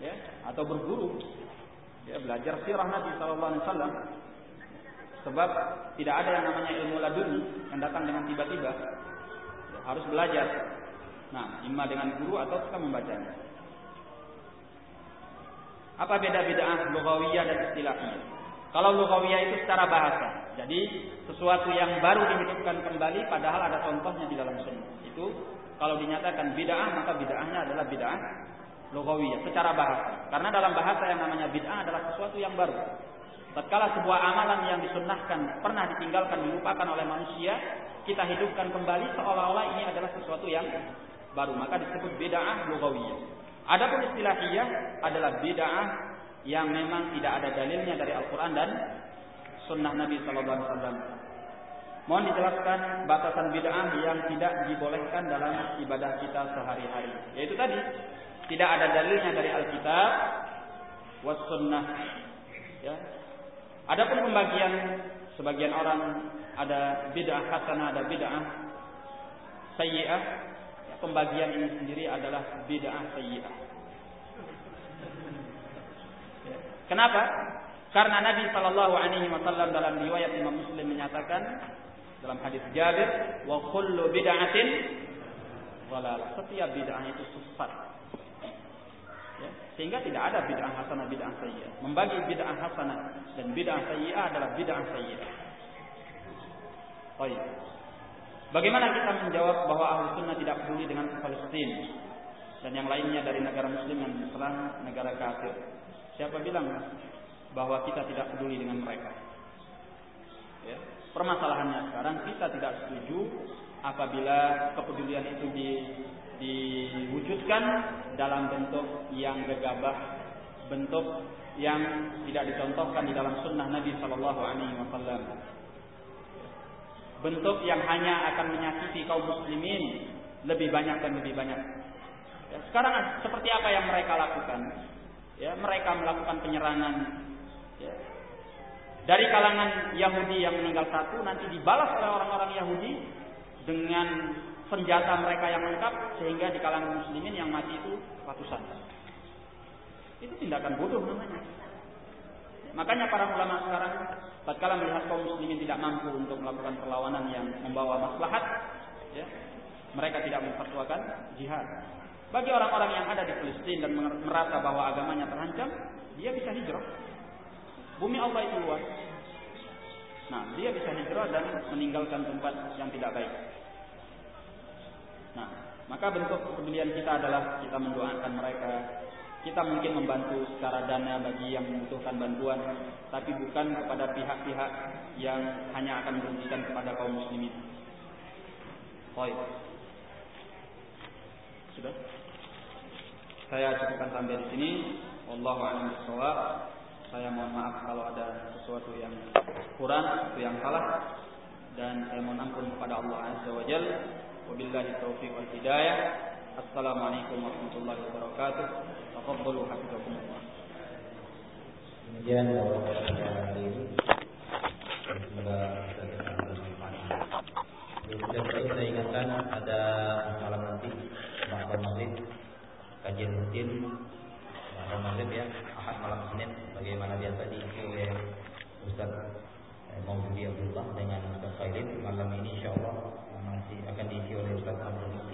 Ya, atau berguru. Ya, belajar sirah Nabi sallallahu alaihi wasallam. Sebab tidak ada yang namanya ilmu laduni yang datang dengan tiba-tiba. Ya, harus belajar. Nah, imma dengan guru atau kita membacanya. Apa beda bid'ah lugawiyah dan istilahiyah? Kalau lugawiyah itu secara bahasa. Jadi sesuatu yang baru dihidupkan kembali padahal ada contohnya di dalam sunnah. Itu kalau dinyatakan bid'ah maka bid'ahnya adalah bid'ah lugawiyah secara bahasa. Karena dalam bahasa yang namanya bid'ah adalah sesuatu yang baru. Tatkala sebuah amalan yang disunnahkan pernah ditinggalkan dilupakan oleh manusia, kita hidupkan kembali seolah-olah ini adalah sesuatu yang baru, maka disebut bid'ah lugawiyah. Adapun istilahiyah adalah bid'ah yang memang tidak ada dalilnya dari Al-Qur'an dan sunnah Nabi sallallahu alaihi wasallam. Mohon dijelaskan batasan bid'ah yang tidak dibolehkan dalam ibadah kita sehari-hari. Yaitu tadi, tidak ada dalilnya dari Alkitab was sunnah. Ya, Adapun pembagian sebagian orang ada bid'ah hasanah, ada bid'ah sayyi'ah. Ya, pembagian ini sendiri adalah bid'ah sayyi'ah. Ya. Kenapa? Karena Nabi Shallallahu Alaihi Wasallam dalam riwayat Imam Muslim menyatakan dalam hadis Jabir, wa kullu bid'atin Setiap bid'ah itu sesat. Sehingga tidak ada bid'ah hasanah bid'ah sayyi'ah. Membagi bid'ah hasanah dan bid'ah sayyi'ah adalah bid'ah sayyi'ah. Baik. Bagaimana kita menjawab bahwa ahli sunnah tidak peduli dengan Palestina dan yang lainnya dari negara muslim yang diserang negara kafir? Siapa bilang bahwa kita tidak peduli dengan mereka? Ya. Permasalahannya sekarang kita tidak setuju apabila kepedulian itu di diwujudkan dalam bentuk yang gegabah, bentuk yang tidak dicontohkan di dalam sunnah Nabi Shallallahu Alaihi Wasallam. Bentuk yang hanya akan menyakiti kaum muslimin lebih banyak dan lebih banyak. Ya, sekarang seperti apa yang mereka lakukan? Ya, mereka melakukan penyerangan. Ya. Dari kalangan Yahudi yang meninggal satu nanti dibalas oleh orang-orang Yahudi dengan senjata mereka yang lengkap sehingga di kalangan muslimin yang mati itu ratusan. Itu tindakan bodoh namanya. Makanya para ulama sekarang tatkala melihat kaum muslimin tidak mampu untuk melakukan perlawanan yang membawa maslahat, ya, mereka tidak memfatwakan jihad. Bagi orang-orang yang ada di Palestina dan merasa bahwa agamanya terancam, dia bisa hijrah. Bumi Allah itu luas. Nah, dia bisa hijrah dan meninggalkan tempat yang tidak baik. Nah, maka bentuk kepedulian kita adalah kita mendoakan mereka. Kita mungkin membantu secara dana bagi yang membutuhkan bantuan, tapi bukan kepada pihak-pihak yang hanya akan merugikan kepada kaum muslimin. Baik. Sudah? Saya cukupkan sampai di sini. Wallahu a'lam. Saya mohon maaf kalau ada sesuatu yang kurang, sesuatu yang salah dan saya mohon ampun kepada Allah Azza wa Jalla. Wabillahi taufiq wal hidayah. Assalamualaikum warahmatullahi wabarakatuh. Tafadhalu hafizakumullah. Kemudian beberapa hari ini. Semoga kita Sudah kita ingatkan ada malam nanti malam maghrib kajian rutin malam maghrib ya ahad malam senin. Bagaimana biasa diisi oleh Ustaz Maududi Abdullah dengan Ustaz Khairil. Malam ini insya Allah masih akan diisi oleh Ustaz Abdul